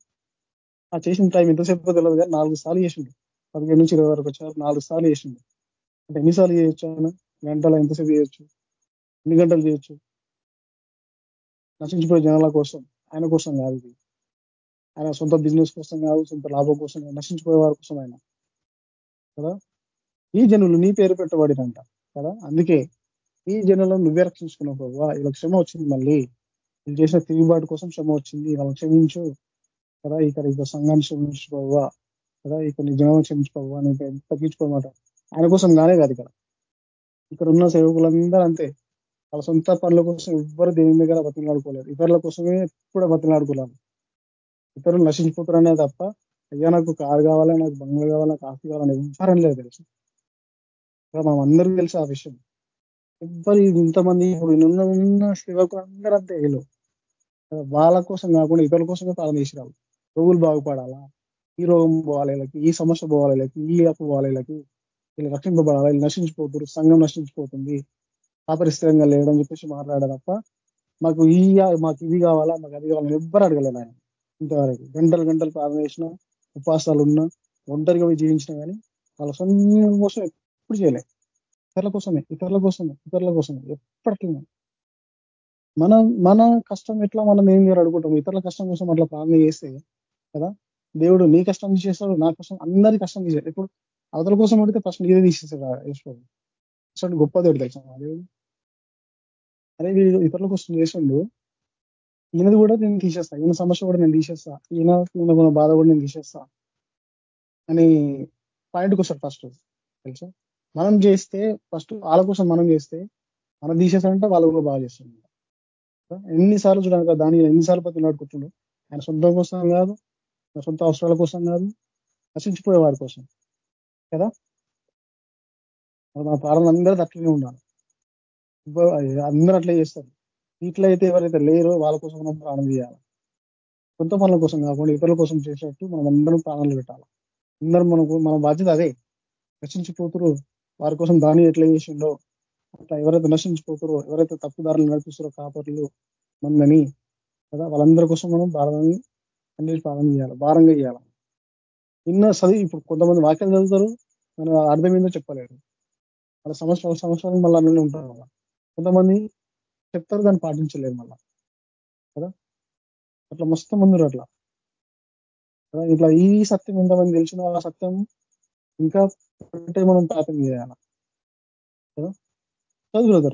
ఆ చేసిన టైం ఎంతసేపు తెలియదు కానీ నాలుగు సార్లు చేసిండు. పదిహేను నుంచి ఇరవై వరకు వచ్చారు నాలుగు సార్లు చేసిండు. అంటే ఎన్నిసార్లు చేయొచ్చు ఆయన? గంటల ఎంతసేపు చేయొచ్చు? ఎన్ని గంటలు చేయొచ్చు? నశించిపోయే జనాల కోసం ఆయన కోసం కాదు ఇది. ఆయన సొంత బిజినెస్ కోసం కాదు సొంత లాభం కోసం నశించిపోయే వారి కోసం ఆయన. కదా? ఈ జనులు నీ పేరు పెట్టబడినంట కదా? అందుకే ఈ జనులను నువ్వే రక్షించుకున్నావు ప్రభావ ఇలా క్షమ వచ్చింది మళ్ళీ. వీళ్ళు చేసిన తిరుగుబాటు కోసం క్షమ వచ్చింది. వాళ్ళని క్షమించు. కదా? ఇక్కడ ఇక సంఘాన్ని క్షమించుకోవా కదా? ఇక్కడ నీ జనం క్షమించుకోవా నేను తగ్గించుకోమాట ఆయన కోసం కానే కాదు ఇక్కడ. ఇక్కడ ఉన్న సేవకులందరూ అంతే. వాళ్ళ సొంత పనుల కోసం ఎవ్వరు దేవుని దగ్గర బతిలాడుకోలేదు ఇతరుల కోసమే ఎప్పుడు బతిలాడుకోలేదు ఇతరులు నశించిపోతారనే తప్ప అయ్యా నాకు కారు కావాలా నాకు బంగ్లా కావాలా నాకు ఆస్తి కావాలని ఎవ్వరం లేదు తెలుసు? మనం అందరికీ తెలుసు ఆ విషయం. ఎవ్వరు ఇంతమంది ఇప్పుడు ఉన్న ఉన్న సేవకులు అందరూ అంతే వీళ్ళు. వాళ్ళ కోసం కాకుండా ఇతరుల కోసమే ప్రార్థన చేసిరావు రోగులు బాగుపడాలా? ఈ రోగం పోవాలి వీళ్ళకి ఈ సమస్య పోవాలి వీళ్ళకి ఈ అప్పు పోవాలి వీళ్ళకి. వీళ్ళు రక్షింపబడాలి. వీళ్ళు నశించిపోతారు సంఘం నశించిపోతుంది. అపరిస్థిరంగా లేడని చెప్పేసి మాట్లాడారు తప్ప మాకు ఈ మాకు ఇది కావాలా? మాకు అది కావాలని ఎవ్వరు అడగలేదు ఆయన ఇంతవరకు. గంటలు గంటలు ప్రార్థన చేసిన ఉపాసాలు ఉన్నా ఒంటరిగా జీవించినా కానీ వాళ్ళ సొంత కోసం ఎప్పుడు చేయలేదు ఇతరుల కోసమే ఇతరుల కోసమే ఇతరుల కోసమే. ఎప్పటికీ మన. మన కష్టం ఎట్లా మనం ఏం చేయాలి అడుగుంటాం ఇతరుల కష్టం కోసం అట్లా ప్రార్థన చేస్తే కదా దేవుడు నీ కష్టం తీసేస్తాడు నా కష్టం అందరి కష్టం తీసేది ఇప్పుడు అవతల కోసం అడిగితే ఫస్ట్ నీదే తీసేస్తాడు ఈశ్వరుడు అసలు గొప్ప దేవుడు తెలుసా? దేవుడు అరే వీడు ఇతరుల కోసం చేసిండు. ఈయనది కూడా నేను తీసేస్తా. ఈయన సమస్య కూడా నేను తీసేస్తా. ఈయన ఈయన బాధ కూడా నేను తీసేస్తా. అని పాయింట్కి వస్తాడు ఫస్ట్ తెలుసా? మనం చేస్తే ఫస్ట్ వాళ్ళ కోసం మనం చేస్తే మనం తీసేస్తానంటే వాళ్ళు కూడా బాగా చేస్తుంది ఎన్నిసార్లు చూడాలి దాని ఎన్నిసార్లు పత్తి నాడుకుంటుండు ఆయన సొంతం కోసం కాదు సొంత అవసరాల కోసం కాదు నశించిపోయే వారి కోసం. కదా? మన ప్రాణం అందరూ అట్లనే ఉండాలి. అందరూ అట్లే చేస్తారు. ఇట్లా అయితే ఎవరైతే లేరో వాళ్ళ కోసం మనం ప్రాణం చేయాలి సొంత పనుల కోసం కాకుండా ఇతరుల కోసం చేసేటట్టు మనం అందరం ప్రాణాలు పెట్టాలి. అందరం మనకు మన బాధ్యత అదే. నశించిపోతురు వారి కోసం దాని ఎట్లా చేసిండో అట్లా ఎవరైతే నశించిపోతురో ఎవరైతే తప్పుదారులు నడిపిస్తారో కాపర్లు మందని కదా? వాళ్ళందరి కోసం మనం భారతాన్ని అన్నిటి ప్రారంభం చేయాలి భారంగా చేయాలి. ఇన్న చదివి ఇప్పుడు కొంతమంది వాక్యాలు చదువుతారు మన అర్థం ఏందో చెప్పలేరు. మన సంవత్సరాల సంవత్సరాలు మళ్ళీ అన్నీ ఉంటారు మళ్ళీ. కొంతమంది చెప్తారు దాన్ని పాటించలేరు మళ్ళా. కదా? అట్లా మస్తు ముందురు అట్లా. ఇట్లా ఈ సత్యం ఎంతమంది తెలిసిన ఆ సత్యం ఇంకా మనం ప్రార్థన చేయాలి. కదా? చదువు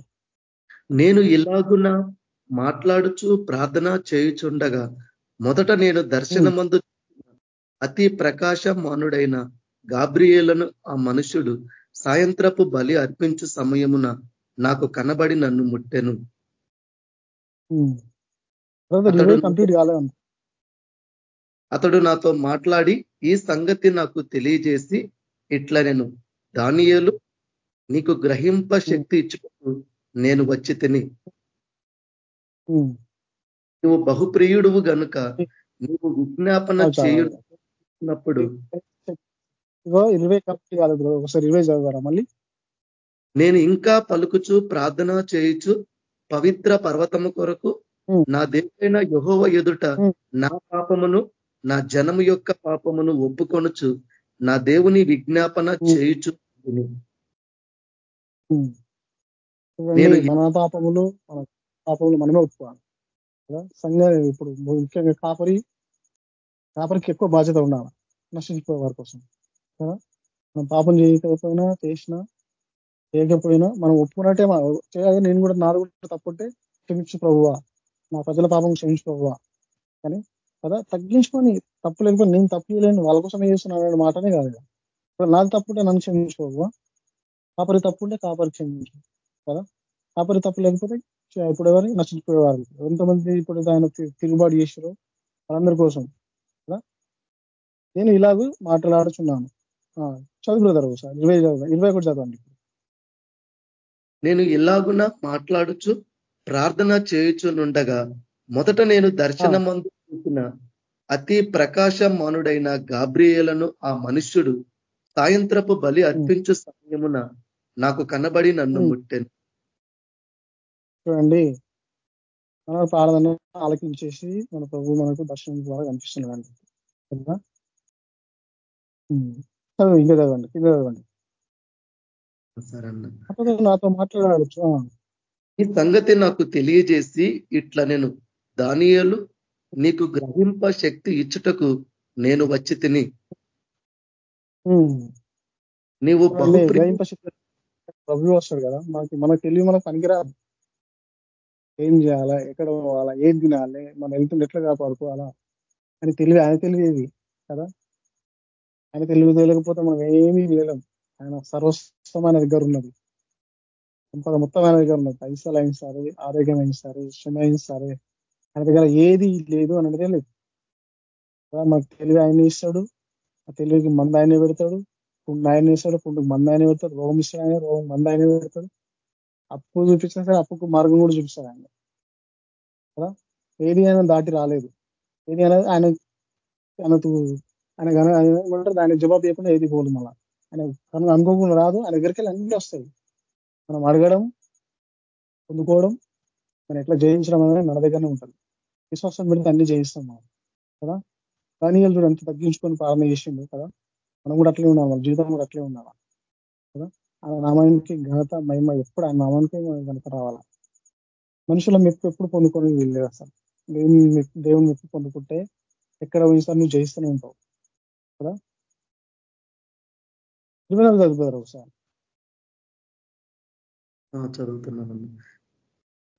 నేను ఇలాగున మాట్లాడుచు ప్రార్థన చేయుచుండగా మొదట నేను దర్శనమందు అతి ప్రకాశమానుడైన గాబ్రియేలను ఆ మనుషుడు సాయంత్రపు బలి అర్పించు సమయమున నాకు కనబడి నన్ను ముట్టెను. అతడు నాతో మాట్లాడి ఈ సంగతి నాకు తెలియజేసి ఇట్లా నేను దానియేలు నీకు గ్రహింప శక్తి ఇచ్చుకుంటూ నేను వచ్చి తిని. నువ్వు బహుప్రియుడువు గనుక నువ్వు విజ్ఞాపన చేయున్నప్పుడు ఇగో ఇరవై కరెక్ట్ కాదు బ్రో ఒకసారి ఇరవై చదవరా మళ్ళీ. నేను ఇంకా పలుకుచు ప్రార్థన చేయుచు పవిత్ర పర్వతము కొరకు నా దేవుడైన యహోవ ఎదుట నా పాపమును నా జనము యొక్క పాపమును ఒప్పుకొనుచు నా దేవుని విజ్ఞాపన చేయుచు. నేను మన పాపములు పాపములు మనమే ఒప్పుకోవాలి. సంఘ ఇప్పుడు ముఖ్యంగా కాపరి కాపరికి ఎక్కువ బాధ్యత ఉండాలి. నశించిపోయే వారి కోసం. కదా? మనం పాపం చేయకపోయినా చేసినా చేయకపోయినా మనం ఒప్పుకున్నట్టే చేయాలి. నేను కూడా నాలుగు తప్పుంటే క్షమించు ప్రభువా. నా ప్రజల పాపం క్షమించు ప్రభువా. కానీ కదా? తగ్గించుకొని తప్పు లేకపోతే నేను తప్పు చేయలేను వాళ్ళ కోసం చేస్తున్నాను మాటనే కాదు ఇప్పుడు నాది తప్పుంటే నన్ను క్షమించు ప్రభువా. కాపరి తప్పుంటే కాపరి క్షమించు. కదా? కాపరి తప్పు లేకపోతే ఇప్పుడు ఎవరు నశించిపోయేవారు? ఎంతమంది ఇప్పుడు ఆయన తిరుగుబాటు చేసారో వాళ్ళందరి కోసం. నేను ఇలాగూ మాట్లాడుచున్నాను. చదువు బ్రదర్ సార్ ఇరవై ఇరవై ఒకటి చదవండి. నేను ఇలాగున మాట్లాడుచు ప్రార్థన చేయుచునుండగా మొదట నేను దర్శనమందు చూసిన అతి ప్రకాశమానుడైన గాబ్రియేలను ఆ మనుష్యుడు సాయంత్రపు బలి అర్పించు సమయమున నాకు కనబడి నన్ను ముట్టెను. చూడండి. మన ప్రార్థన ఆలకించేసి మన ప్రభు మనకు దర్శనం ద్వారా కనిపిస్తున్నాడు ఇంకా చదవండి కింద చదవండి నాతో మాట్లాడచ్చు ఈ సంగతి నాకు తెలియజేసి ఇట్లా నేను దానియలు నీకు గ్రహింప శక్తి ఇచ్చుటకు నేను వచ్చి తిని. నీవు గ్రహింప శక్తి ప్రభు వస్తాడు కదా. మనకి మనకు తెలివి మనకు పనికిరాదు. ఏం చేయాలా ఎక్కడ పోవాలా ఏం తినాలి మన హెల్త్ ఎట్లా కాపాడుకోవాలా అని తెలివి ఆయన తెలివి కదా. ఆయన తెలివి తెలియకపోతే మనం ఏమీ లేలేం ఆయన సర్వస్వం ఆయన దగ్గర ఉన్నది. సంపద మొత్తం ఆయన దగ్గర ఉన్నది. పైసలు అయిన సరే ఆరోగ్యం అయిన సరే శ్రమ అయిన సరే ఆయన దగ్గర ఏది లేదు అని అంటే లేదు మనకు తెలివి ఆయన ఇస్తాడు. ఆ తెలివికి మంద ఆయన పెడతాడు. పుండు ఆయన ఇస్తాడు. పుండుకు మంద ఆయన పెడతాడు. రోగం ఇస్తాడు ఆయన. రోగం మంద ఆయన పెడతాడు. అప్పు చూపించినా సరే అప్పుకు మార్గం కూడా చూపిస్తాడు ఆయన. కదా? ఏది ఆయన దాటి రాలేదు. ఏది అనేది ఆయన ఆయనకు ఆయన ఏమంటారు? దాని జవాబు చేయకుండా ఏది పోదు మళ్ళా. ఆయన కనుక అనుకోకుండా రాదు ఆయన దగ్గరికి వెళ్ళి అన్ని వస్తాయి. మనం అడగడం పొందుకోవడం మనం ఎట్లా జయించడం అనేది మన దగ్గరనే ఉంటుంది. విశ్వాసం పెడితే అన్ని జయిస్తాం మనం కదా? కానీ చూడు తగ్గించుకొని ప్రారంభ చేసిండు కదా? మనం కూడా అట్లే ఉండాలి మన జీవితం కూడా అట్లే ఉండాలా కదా? ఆ నామానికి ఘనత మహిమ ఎప్పుడు ఆ నామానికి ఘనత రావాలా? మనుషుల మెప్పు ఎప్పుడు పొందుకొని వీళ్ళు అసలు. దేవుని దేవుని మెప్పు పొందుకుంటే ఎక్కడ పోయినా నువ్వు జయిస్తూనే ఉంటావు. కదా ఇరవై చదువుతారు ఒకసారి. చదువుతున్నాను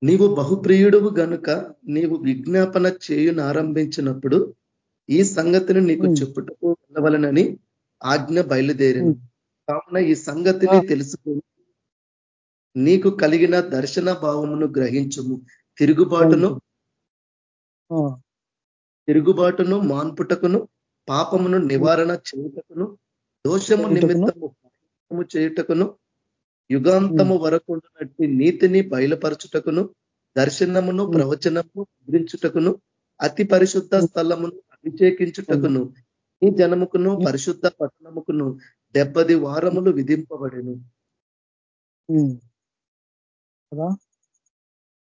నీవు బహుప్రియుడువు గనుక నీవు విజ్ఞాపన చేయును ఆరంభించినప్పుడు ఈ సంగతిని నీకు చెప్పుటకు వెళ్ళవలనని ఆజ్ఞ బయలుదేరింది. కావున ఈ సంగతిని తెలుసుకుని నీకు కలిగిన దర్శన భావమును గ్రహించుము. తిరుగుబాటును తిరుగుబాటును మాన్పుటకును పాపమును నివారణ చేయుటకును దోషము నిమిత్తము చేయుటకును యుగాంతము వరకు నీతిని బయలుపరచుటకును దర్శనమును ప్రవచనము ముద్రించుటకును అతి పరిశుద్ధ స్థలమును అభిషేకించుటకును ఈ జనముకును పరిశుద్ధ పట్టణముకును డెబ్బది వారములు విధింపబడిను. కదా?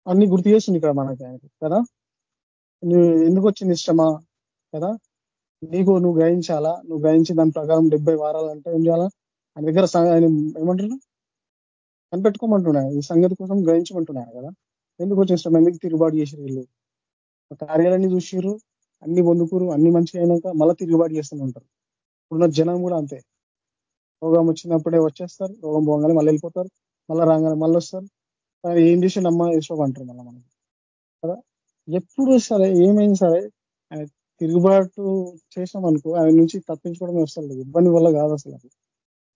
అన్ని గుర్తు చేస్తుంది ఇక్కడ మనకి కదా? ఎందుకు వచ్చింది ఇష్టమా కదా? నీకు నువ్వు గ్రహించాలా? నువ్వు గ్రహించి దాని ప్రకారం డెబ్బై వారాలంటే ఏం చేయాలా? ఆయన దగ్గర ఆయన ఏమంటారు కనిపెట్టుకోమంటున్నాయి ఈ సంగతి కోసం గ్రహించమంటున్నాను కదా. ఎందుకు వచ్చేస్తాం ఇష్టం? ఎందుకు తిరుగుబాటు చేసారు వీళ్ళు? కార్యాలన్నీ చూసిరు అన్ని పొందుకురు అన్ని మంచిగా అయినాక మళ్ళీ తిరుగుబాటు చేస్తూనే ఇప్పుడున్న జనం కూడా అంతే. రోగం వచ్చినప్పుడే వచ్చేస్తారు రోగం పోగానే మళ్ళీ వెళ్ళిపోతారు మళ్ళీ రాగానే మళ్ళీ వస్తారు. ఏం చేసి నమ్మ వేసుకోమంటారు మళ్ళీ మనకి. కదా? ఎప్పుడు సరే ఏమైనా సరే ఆయన తిరుగుబాటు చేసినాం అనుకో ఆయన నుంచి తప్పించుకోవడం వస్తుంది ఇబ్బంది వల్ల కాదు అసలు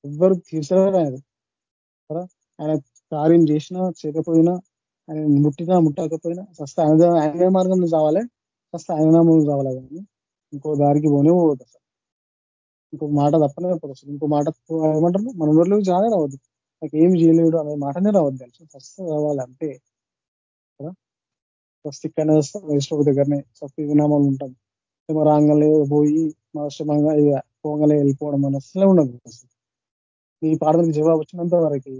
ఎవ్వరు తీర్చలేరు ఆయన. కదా ఆయన కార్యం చేసినా చేయకపోయినా ఆయన ముట్టినా ముట్టకపోయినా ఫస్ట్ ఆయన ఆయన మార్గంలో కావాలి ఫస్ట్ ఆయన నామం కావాలి కానీ ఇంకో దారికి పోనే పోవద్దు అసలు. ఇంకో మాట తప్పనే తప్పదు ఇంకో మాట ఏమంటారు? మన ఊర్లో చాలా రావద్దు. నాకు ఏమి చేయలేడు అనే మాటనే రావద్దు తెలుసు? ఫస్ట్ రావాలి ఫస్ట్ ఇక్కడనే వస్తాం. ఇష్టం దగ్గరనే. స్వస్తి వినామాలు ఏమో రాగానే పోయి అవసరమంగా ఇక పోగానే వెళ్ళిపోవడం అని అసలే ఉండదు నీ పాటలకు జవాబు వచ్చినంత వరకు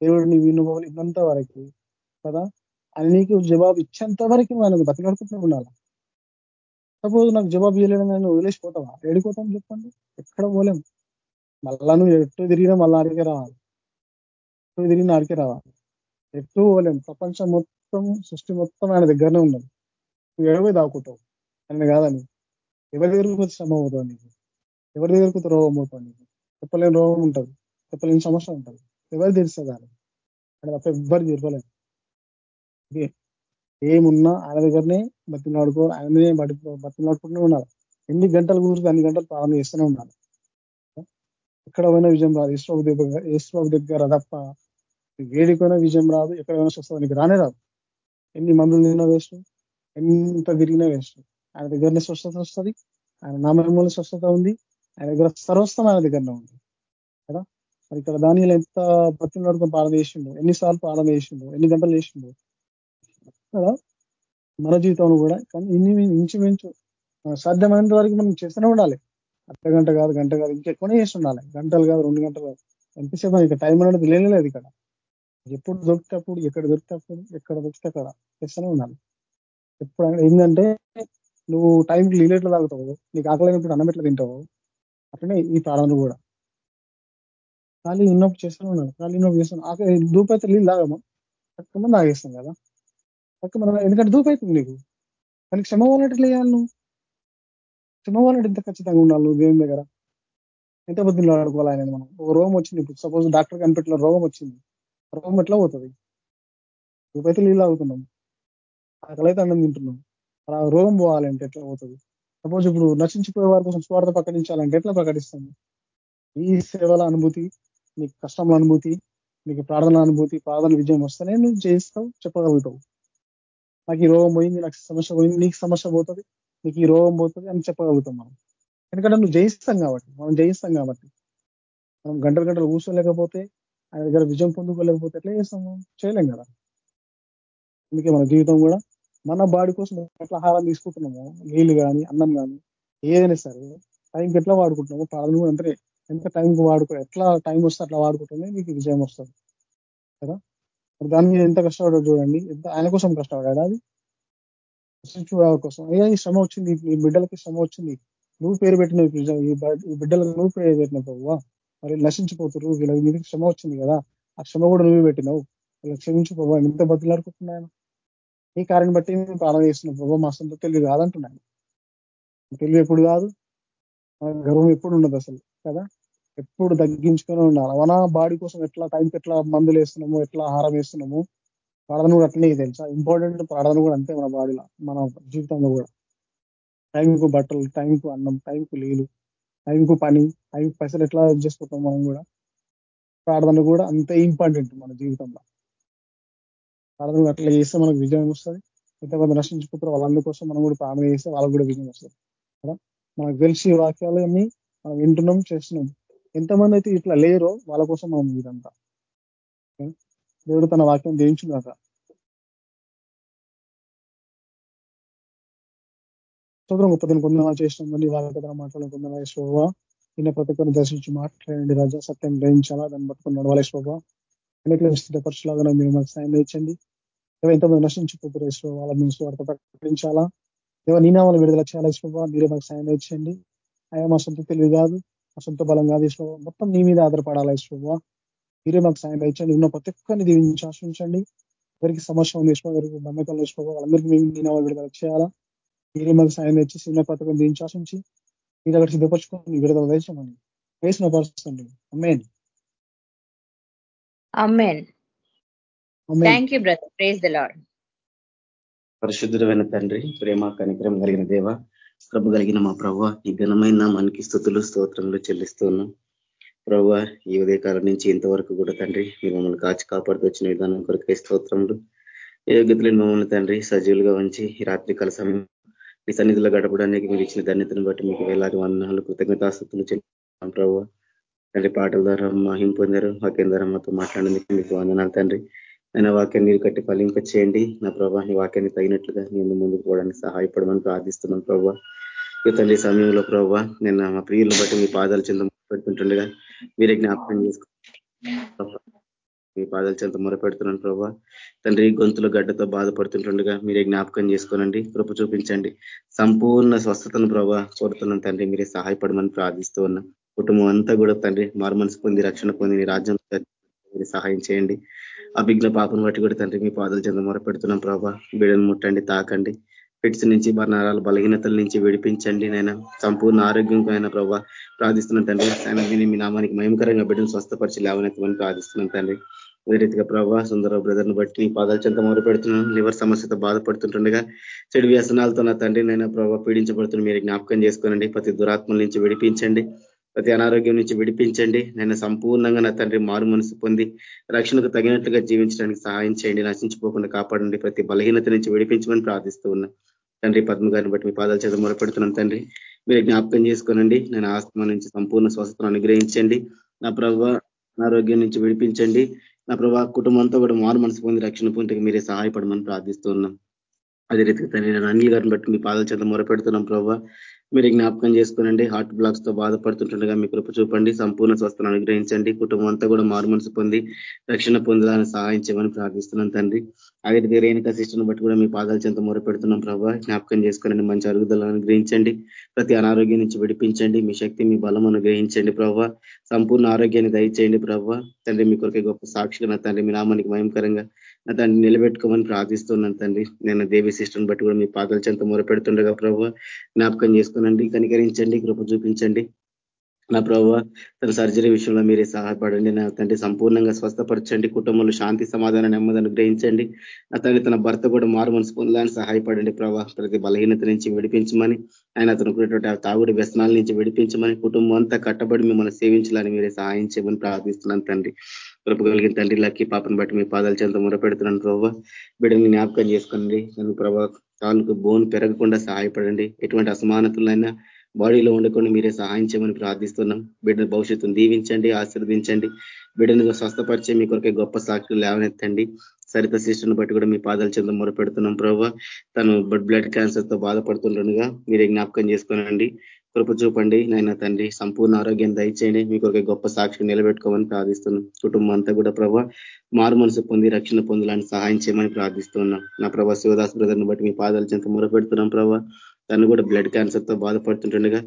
దేవుడు నీ వినుభవం ఇన్నంత వరకు కదా అని నీకు జవాబు ఇచ్చేంత వరకు మనం బతిలాడుకుంటూ ఉండాలి సపోజ్ నాకు జవాబు ఇవ్వలేడు నేను వదిలేసిపోతావా ఏడిపోతాం చెప్పండి ఎక్కడ పోలేం మళ్ళా నువ్వు ఎటు తిరిగినా మళ్ళీ అడిగే రావాలి ఎటు తిరిగినా అడిగే రావాలి ఎటు పోలేం ప్రపంచం మొత్తం సృష్టి మొత్తం ఆయన దగ్గరనే ఉన్నది నువ్వు ఎడవే దాక్కుంటావు ఆయన కాదని ఎవరి దగ్గరకు శ్రమ అవుతావు నీకు? ఎవరి దగ్గరకు రోగం అవుతావు నీకు? చెప్పలేని రోగం ఉంటుంది చెప్పలేని సమస్య ఉంటుంది. ఎవరు తెలుస్తుంది ఆయన ఆయన తప్ప ఎవ్వరు తీర్పలేదు ఏమున్నా ఆయన దగ్గరనే బతిలాడుకో ఆయననే బతి బతిలాడుకుంటూనే ఉన్నారు ఎన్ని గంటలు కూర్చుంటే అన్ని గంటలు ప్రారంభం చేస్తూనే ఉన్నారు ఎక్కడ పోయినా విజయం రాదు. ఈశ్వరు దగ్గర ఈశ్వరు దగ్గర తప్ప వేడికైనా విజయం రాదు. ఎక్కడ పోయినా స్వస్థత నీకు రానే రాదు. ఎన్ని మందులు తిన్నా వేస్ట్ ఎంత తిరిగినా వేస్ట్. ఆయన దగ్గరనే స్వస్థత వస్తుంది. ఆయన నామూల స్వస్థత ఉంది. ఆయన దగ్గర సర్వస్థం ఆయన దగ్గరనే ఉంది. కదా? మరి ఇక్కడ దానిలో ఎంత భక్తులు నడుకుని పాలన చేసిండు ఎన్నిసార్లు పాలన చేసిండు ఎన్ని గంటలు చేసిండు కదా? మన జీవితంలో కూడా కానీ ఇన్ని ఇంచుమించు సాధ్యమైనంత వరకు మనం చేస్తూనే ఉండాలి. అర్ధ గంట కాదు గంట కాదు ఇంకెక్కువనే చేసి ఉండాలి. గంటలు కాదు రెండు గంటలు ఎంతసేపు ఇక టైం అనేది లేదు ఇక్కడ. ఎప్పుడు దొరికినప్పుడు ఎక్కడ దొరికినప్పుడు ఎక్కడ దొరికితే అక్కడ చేస్తూనే ఉండాలి. ఎప్పుడు ఏంటంటే నువ్వు టైంకి నీళ్ళెట్లా తాగుతావు. నీకు ఆకలినప్పుడు అన్నం ఎట్లా తింటావు? అట్లనే ఈ ప్రారంభం కూడా. ఖాళీ ఉన్నప్పుడు చేస్తూనే ఉన్నాను ఖాళీ ఉన్నప్పుడు చేస్తాను. ఆకలి దూపైతే నీళ్ళు తాగమా తక్కువ మంది తాగేస్తాం కదా. తక్కువ మంది ఎందుకంటే దూపైతుంది నీకు. కానీ క్షమ వాళ్ళట్లు వేయాలి నువ్వు? క్షమ వాళ్ళంటే ఎంత ఖచ్చితంగా ఉండాలి నువ్వు దేవుని దగ్గర? ఎంత బుద్ధిలో ఆడుకోవాలి ఆయన మనం? ఒక రోగం వచ్చింది ఇప్పుడు. సపోజ్ డాక్టర్ కనిపెట్టిన రోగం వచ్చింది. రోగం ఎట్లా పోతుంది? దూపైతే నీళ్ళు తాగుతున్నాం. ఆకలైతే అన్నం తింటున్నాం. అలా రోగం పోవాలంటే ఎట్లా పోతుంది? సపోజ్ ఇప్పుడు నశించిపోయే వారి కోసం స్వార్థ ప్రకటించాలంటే ఎట్లా ప్రకటిస్తుంది? ఈ సేవల అనుభూతి నీకు కష్టముల అనుభూతి నీకు ప్రార్థన అనుభూతి ప్రార్థన విజయం వస్తేనే నువ్వు చేస్తావు చెప్పగలుగుతావు. నాకు ఈ రోగం పోయింది నాకు సమస్య పోయింది నీకు సమస్య పోతుంది నీకు ఈ రోగం పోతుంది అని చెప్పగలుగుతాం మనం. ఎందుకంటే నువ్వు జయిస్తాం కాబట్టి మనం జయిస్తాం కాబట్టి. మనం గంటలు గంటలు కూర్చోలేకపోతే ఆయన దగ్గర విజయం పొందుకోలేకపోతే ఎట్లా చేస్తాము చేయలేం కదా. అందుకే మన జీవితం కూడా మన బాడీ కోసం ఎట్లా ఆహారం తీసుకుంటున్నామో నీళ్ళు కానీ అన్నం కానీ ఏదైనా సరే టైంకి ఎట్లా వాడుకుంటున్నామో ప్రాణం అంటే ఎంత టైంకి వాడుకో ఎట్లా టైం వస్తే అట్లా వాడుకుంటేనే మీకు విజయం వస్తుంది. కదా? దాని మీద ఎంత కష్టపడ్డాడు చూడండి. ఎంత ఆయన కోసం కష్టపడాడు అది? కోసం. అయ్యా ఈ శ్రమ వచ్చింది. ఈ బిడ్డలకి శ్రమ వచ్చింది. నువ్వు పేరు పెట్టిన ఈ బిడ్డలకు నువ్వు పేరు పెట్టిన పోవా మరి నశించిపోతున్నారు వీళ్ళకి మీద శ్రమ వచ్చింది కదా. ఆ శ్రమ కూడా నువ్వు పెట్టినావు. వీళ్ళకి క్షమించిపోవా ఎంత బతులాడుకుంటున్నాను ఈ కార్యం బట్టి మేము ప్రాణం చేస్తున్నాం. ప్రభావ మా సొంత తెలివి కాదంటున్నాను తెలివి ఎప్పుడు కాదు? గర్వం ఎప్పుడు ఉండదు అసలు కదా? ఎప్పుడు తగ్గించుకొని ఉండాలి. మన బాడీ కోసం ఎట్లా టైంకి ఎట్లా మందులు వేస్తున్నాము ఎట్లా ఆహారం వేస్తున్నాము ప్రార్థన కూడా అట్లనే తెలుసా ఇంపార్టెంట్ ప్రార్థన కూడా అంతే మన బాడీలో మన జీవితంలో కూడా. టైంకు బట్టలు టైంకు అన్నం టైంకు నీళ్ళు టైంకు పని టైంకు పైసలు ఎట్లా చేసుకుంటాం మనం కూడా ప్రార్థన కూడా అంతే ఇంపార్టెంట్ మన జీవితంలో. ప్రార్థన అట్లా చేస్తే మనకు విజయం వస్తుంది. ఎంతమంది నశించుకుంటారు వాళ్ళందరి కోసం మనం కూడా ప్రార్థన చేస్తే వాళ్ళకు కూడా విజయం వస్తుంది. కదా? మనకు తెలిసి వాక్యాలు అన్ని మనం వింటున్నాం చేస్తున్నాం. ఎంతమంది అయితే ఇట్లా లేరో వాళ్ళ కోసం మనం ఇదంతా. దేవుడు తన వాక్యం దేవించుగాక స్తోత్రం గొప్ప దీని కొందరు చేసినాం మళ్ళీ వాళ్ళ దగ్గర శోభ నిన్న ప్రతి ఒక్కరిని దర్శించి మాట్లాడండి రజా. సత్యం గ్రహించాలా? దాన్ని పట్టుకుని నడవాలి శోభ అనేక స్థిరపరచులాగా మీరు మాకు సాయం తెచ్చండి ఎంతమంది నశించిపోతారు శోభ వాళ్ళ మీ స్వార్థ ప్రకటించాలా? ఏవో నీ వాళ్ళు విడుదల చేయాలి శోభ మీరే మాకు సాయం తెచ్చండి అయ్యా మా సొంత తెలివి కాదు మా సొంత బలం కాదు శోభ మొత్తం నీ మీద ఆధారపడాలా శోభ మీరే మాకు సాయం తెచ్చండి ఉన్న ప్రతి ఒక్కరిని దీవించి ఆశ్రయించండి ఎవరికి సమస్య ఉంది ఇష్టం ఎవరికి నమ్మకాలు వాళ్ళందరికీ మేము నీ వాళ్ళు విడుదల చేయాలా? మీరే మాకు సాయం తెచ్చి సినిమా పథకం దీనికి ఆశించి మీరు అక్కడ సిద్ధపరచుకొని విడుదల వేసామని వేసిన పరుస్తుంది అమ్మాయిని అమ్మేన్ thank you brother praise the Lord పరిశుద్ధుడమైన తండ్రి ప్రేమ కనికరం కలిగిన దేవ ప్రభు కలిగిన మా ప్రభు ఈ ఘనమైన మనకి స్థుతులు స్తోత్రములు చెల్లిస్తున్నాం. ప్రభు ఈ ఉదయకాలం నుంచి ఇంతవరకు కూడా తండ్రి మీరు మమ్మల్ని కాచి కాపాడుతూ వచ్చిన విధానం కొరకే స్తోత్రములు. యోగ్యతలను మమ్మల్ని తండ్రి సజీవులుగా ఉంచి ఈ రాత్రికాల సమయం మీ సన్నిధిలో గడపడానికి మీరు ఇచ్చిన ధన్యతను బట్టి మీకు వేలాది వందనాలు కృతజ్ఞతాస్తుతులు చెల్లిస్తాం ప్రభు తండ్రి పాటల ద్వారా మహిం పొందారు వాక్యం ద్వారా మాతో మాట్లాడేందుకు మీకు వందనాలు తండ్రి. ఆయన వాక్యాన్ని మీరు కట్టి ఫలింప చేయండి. నా ప్రభా ఈ వాక్యాన్ని తగినట్లుగా నేను ముందుకు పోవడానికి సహాయపడమని ప్రార్థిస్తున్నాను ప్రభావ ఈ తండ్రి సమయంలో ప్రభావ నేను మా ప్రియులను బట్టి మీ పాదాలు చెంత పెడుతుంటుండగా మీరే జ్ఞాపకం చేసుకో మీ పాదాల చెంత మొరపెడుతున్నాను ప్రభావ తండ్రి గొంతులో గడ్డతో బాధపడుతుంటుండగా మీరే జ్ఞాపకం చేసుకోనండి కృప చూపించండి. సంపూర్ణ స్వస్థతను ప్రభావ కోరుతున్నాను తండ్రి మీరే సహాయపడమని ప్రార్థిస్తూ ఉన్నాం. కుటుంబం అంతా కూడా తండ్రి మారుమనసు పొంది రక్షణ పొంది రాజ్యం సహాయం చేయండి. అభిజ్ఞ పాపను బట్టి కూడా తండ్రి మీ పాదాల చెంత మొరపెడుతున్నాం ప్రభా. బిడను ముట్టండి తాకండి. ఫిట్స్ నుంచి నరాల బలహీనతల నుంచి విడిపించండి నేను సంపూర్ణ ఆరోగ్యంకైన ప్రభా. ప్రార్థిస్తున్నాను తండ్రి. ఆయన మీ నామానికి మయంకరంగా బిడ్డను స్వస్థపరిచి లేవనెత్తమని ప్రార్థిస్తున్నాం తండ్రి. అదే రీతిగా ప్రభావ సుందర బ్రదర్ని బట్టి పాదాల చెంత మొదలు పెడుతున్నాను లివర్ సమస్యతో బాధపడుతుంటుండగా చెడు వ్యసనాలతో నా తండ్రి నైనా ప్రభావ పీడించబడుతున్న మీరు జ్ఞాపకం చేసుకోనండి. ప్రతి దురాత్మల నుంచి విడిపించండి. ప్రతి అనారోగ్యం నుంచి విడిపించండి. నేను సంపూర్ణంగా నా తండ్రి మారు మనసు పొంది రక్షణకు తగినట్లుగా జీవించడానికి సహాయం చేయండి. నశించిపోకుండా కాపాడండి. ప్రతి బలహీనత నుంచి విడిపించమని ప్రార్థిస్తూ ఉన్నా. తండ్రి పద్మ గారిని బట్టి మీ పాదాలు చేత మొరపెడుతున్నాను తండ్రి. మీరు జ్ఞాపకం చేసుకోనండి. నేను ఆత్మ నుంచి సంపూర్ణ స్వస్థతను అనుగ్రహించండి. నా ప్రభావ అనారోగ్యం నుంచి విడిపించండి. నా ప్రభా కుటుంబంతో కూడా మారు మనసు పొంది రక్షణ పొందికి మీరే సహాయపడమని ప్రార్థిస్తూ ఉన్నాం. అదే రీతిగా తండ్రి నేను అనిల్ గారిని బట్టి మీ పాదాల చేత మొరపెడుతున్నాం ప్రభావ మీరు జ్ఞాపకం చేసుకోనండి. హార్ట్ బ్లాక్స్తో బాధపడుతుంటుండగా మీ కృప చూపండి. సంపూర్ణ స్వస్థను అనుగ్రహించండి. కుటుంబం అంతా కూడా మారుమనసు పొంది రక్షణ పొందాలని సహాయించమని ప్రార్థిస్తున్నాం తండ్రి. అదే రేణుక సిస్టర్ని బట్టి కూడా మీ పాదాలు చెంత మొరపెడుతున్నాం ప్రభావ జ్ఞాపకం చేసుకోనండి. మంచి అరుగుదలను అనుగ్రహించండి. ప్రతి అనారోగ్యం నుంచి విడిపించండి. మీ శక్తి మీ బలం అనుగ్రహించండి ప్రభావ సంపూర్ణ ఆరోగ్యాన్ని దయచేయండి ప్రభావ తండ్రి మీ కొరకే గొప్ప సాక్షిగా తండ్రి మీ నామానికి భయంకరంగా దాన్ని నిలబెట్టుకోమని ప్రార్థిస్తున్నాను తండ్రి. నేను దేవి సిస్టర్ని బట్టి కూడా మీ పాదాల చెంత మొరపెడుతుండగా ప్రభావ జ్ఞాపకం చేసుకునండి కనికరించండి కృప చూపించండి. నా ప్రభావ తన సర్జరీ విషయంలో మీరే సహాయపడండి నా తండ్రి సంపూర్ణంగా స్వస్థపరచండి కుటుంబంలో శాంతి సమాధానం నెమ్మది అనుగ్రహించండి. నా తండ్రి తన భర్త కూడా మారు మనసు పొందాలని సహాయపడండి ప్రభావ ప్రతి బలహీనత నుంచి విడిపించమని ఆయన అతను తాగుడు వ్యసనాల నుంచి విడిపించమని కుటుంబం అంతా కట్టబడి మిమ్మల్ని సేవించాలని మీరే సహాయం చేయమని ప్రార్థిస్తున్నాను తండ్రి. కృప కలిగిన తండ్రి లక్కి పాపను బట్టి మీ పాదాల చెంత మొరపెడుతున్నాను ప్రభావ బిడ్డని జ్ఞాపకం చేసుకోండి. నన్ను ప్రభావ కాళ్ళకు బోన్ పెరగకుండా సహాయపడండి. ఎటువంటి అసమానతలైనా బాడీలో ఉండకుండా మీరే సహాయం చేయమని ప్రార్థిస్తున్నాం. బిడ్డ భవిష్యత్తును దీవించండి ఆశీర్వదించండి. బిడ్డను స్వస్థపరిచే మీ కొరకే గొప్ప సాక్షులు లేవనెత్తండి. సరిత శిష్యుని బట్టి కూడా మీ పాదాల చెంత మొరపెడుతున్నాం ప్రభావ తను బ్లడ్ క్యాన్సర్తో బాధపడుతుండగా మీరే జ్ఞాపకం చేసుకోనండి. కృప చూపండి నాయన తండ్రి. సంపూర్ణ ఆరోగ్యం దయచేయండి. మీకు ఒక గొప్ప సాక్షి నిలబెట్టుకోమని ప్రార్థిస్తున్నాం. కుటుంబం అంతా కూడా ప్రభా మారు మనసు పొంది రక్షణ పొందాలని సహాయం చేయమని ప్రార్థిస్తున్నాం. నా ప్రభా శివదాస్ బ్రదర్ని బట్టి మీ పాదాలు చెంత మొరపెడుతున్నాం ప్రభావ తను కూడా బ్లడ్ క్యాన్సర్తో బాధపడుతుంటుండగా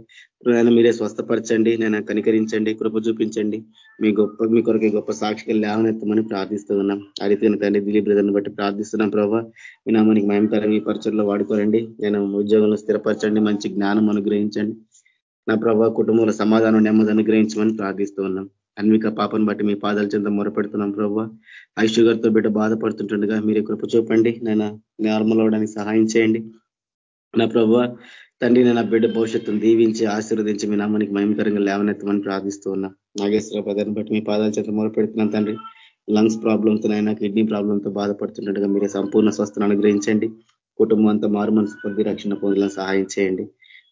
ఆయన మీరే స్వస్థపరచండి నేను కనికరించండి కృప చూపించండి. మీ గొప్ప మీ కొరకే గొప్ప సాక్షిగా లేవనెత్తమని ప్రార్థిస్తున్నాం. ఆ రీతిగా తండ్రి దిలీప్ బ్రదర్ని బట్టి ప్రార్థిస్తున్నాం ప్రభావ మీ నామానికి మయంకరం ఈ పరిచయంలో వాడుకోరండి. నేను ఉద్యోగంలో స్థిరపరచండి మంచి జ్ఞానం అనుగ్రహించండి. నా ప్రభావ కుటుంబంలో సమాధానం నెమ్మది అనుగ్రహించమని ప్రార్థిస్తూ ఉన్నాం అన్విక పాపను బట్టి మీ పాదాల చెంత మొరపెడుతున్నాం ప్రభావ ఐ బిడ్డ బాధపడుతుంటుండగా మీరు కృప చూపండి. నేను నార్మల్ అవడానికి సహాయం చేయండి. నా ప్రభావ తండ్రి నేను బిడ్డ భవిష్యత్తును దీవించి ఆశీర్వదించి మీ నామానికి మహిమకరంగా లేవనెత్తమని ప్రార్థిస్తూ ఉన్నా నాగేశ్వర పదాన్ని బట్టి మీ పాదాల చేత మొరపెడుతున్నాను తండ్రి. లంగ్స్ ప్రాబ్లంతో అయినా కిడ్నీ ప్రాబ్లంతో బాధపడుతుండగా మీరే సంపూర్ణ స్వస్థను అనుగ్రహించండి. కుటుంబం అంతా మారు మనసు పొంది రక్షణ పొందులను సహాయం చేయండి.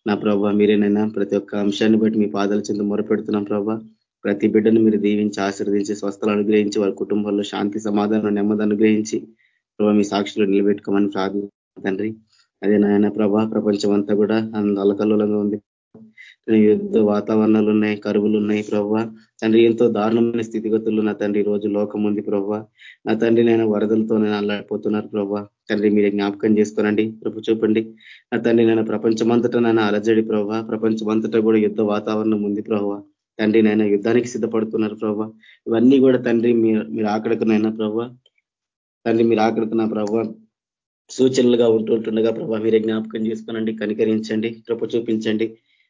నా ప్రభావ మీరేనైనా ప్రతి ఒక్క అంశాన్ని బట్టి మీ పాదాల చెంత మొరపెడుతున్నాం ప్రభావ ప్రతి బిడ్డను మీరు దీవించి ఆశీర్వదించి స్వస్థలు అనుగ్రహించి వారి కుటుంబంలో శాంతి సమాధానం నెమ్మది అనుగ్రహించి ప్రభావ మీ సాక్షులు నిలబెట్టుకోమని ప్రార్థన తండ్రి. అదే నాయన ప్రభా ప్రపంచం అంతా కూడా అలకల్లోలంగా ఉంది. యుద్ధ వాతావరణాలు ఉన్నాయి కరువులు ఉన్నాయి ప్రభావ తండ్రి ఎంతో దారుణమైన స్థితిగతులు నా తండ్రి రోజు లోకం ఉంది ప్రభావ నా తండ్రి నేను వరదలతో నేను అల్లాడిపోతున్నారు ప్రభావ తండ్రి మీరు జ్ఞాపకం చేసుకోనండి ప్రభు చూపండి. నా తండ్రి నేను ప్రపంచమంతటా నన్ను అలజడి ప్రభావ ప్రపంచమంతటా కూడా యుద్ధ వాతావరణం ఉంది ప్రభావ తండ్రి నాయన యుద్ధానికి సిద్ధపడుతున్నారు ప్రభావ ఇవన్నీ కూడా తండ్రి మీరు ఆకడకునైనా ప్రభావ తండ్రి మీరు ఆకడుకున్న ప్రభావ సూచనలుగా ఉంటుంటుండగా ప్రభావ మీరే జ్ఞాపకం చేసుకోనండి కనికరించండి కృప చూపించండి.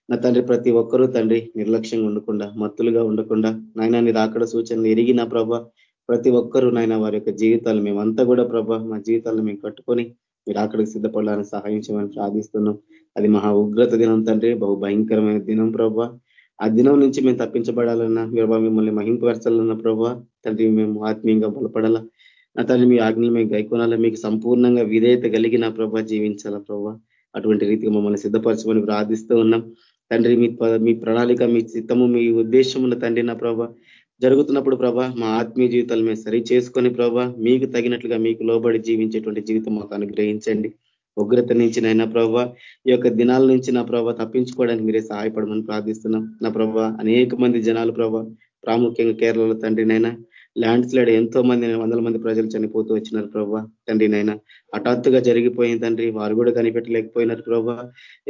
నా తండ్రి ప్రతి ఒక్కరూ తండ్రి నిర్లక్ష్యంగా ఉండకుండా మత్తులుగా ఉండకుండా నాయన నీ రాకడ సూచనలు ఎరిగిన ప్రభావ ప్రతి ఒక్కరూ నాయన వారి యొక్క జీవితాలు మేమంతా కూడా ప్రభా మా జీవితాలను మేము కట్టుకొని మీరు అక్కడికి సిద్ధపడాలని సహాయం చేయమని ప్రార్థిస్తున్నాం. అది మహా ఉగ్రత దినం తండ్రి బహు భయంకరమైన దినం ప్రభా. ఆ దినం నుంచి మేము తప్పించబడాలన్నా మీరు మిమ్మల్ని మహింపరచాలన్న ప్రభా తండ్రి మేము ఆత్మీయంగా బలపడాలా. నా తండ్రి మీ ఆజ్ఞలు మేము గైకోనాలా మీకు సంపూర్ణంగా విధేయత కలిగిన ప్రభా జీవించాలా ప్రభా. అటువంటి రీతిగా మమ్మల్ని సిద్ధపరచమని ప్రార్థిస్తూ ఉన్నాం. తండ్రి మీ మీ ప్రణాళిక మీ చిత్తము మీ ఉద్దేశముల తండ్రి నా ప్రభా జరుగుతున్నప్పుడు ప్రభా మా ఆత్మీయ జీవితాలు మేము సరి చేసుకొని ప్రభా మీకు తగినట్లుగా మీకు లోబడి జీవించేటువంటి జీవితం మాకు అనుగ్రహించండి. ఉగ్రత నుంచి నైనా ప్రభా ఈ యొక్క దినాల నుంచి నా ప్రభావ తప్పించుకోవడానికి మీరే సహాయపడమని ప్రార్థిస్తున్నాం. నా ప్రభా అనేక మంది జనాలు ప్రభా ప్రాముఖ్యంగా కేరళలో తండ్రినైనా ల్యాండ్ స్లైడ్ ఎంతో మంది వందల మంది ప్రజలు చనిపోతూ వచ్చినారు ప్రభావ తండ్రి తండ్రినైనా హఠాత్తుగా జరిగిపోయింది తండ్రి. వారు కూడా కనిపెట్టలేకపోయినారు ప్రభా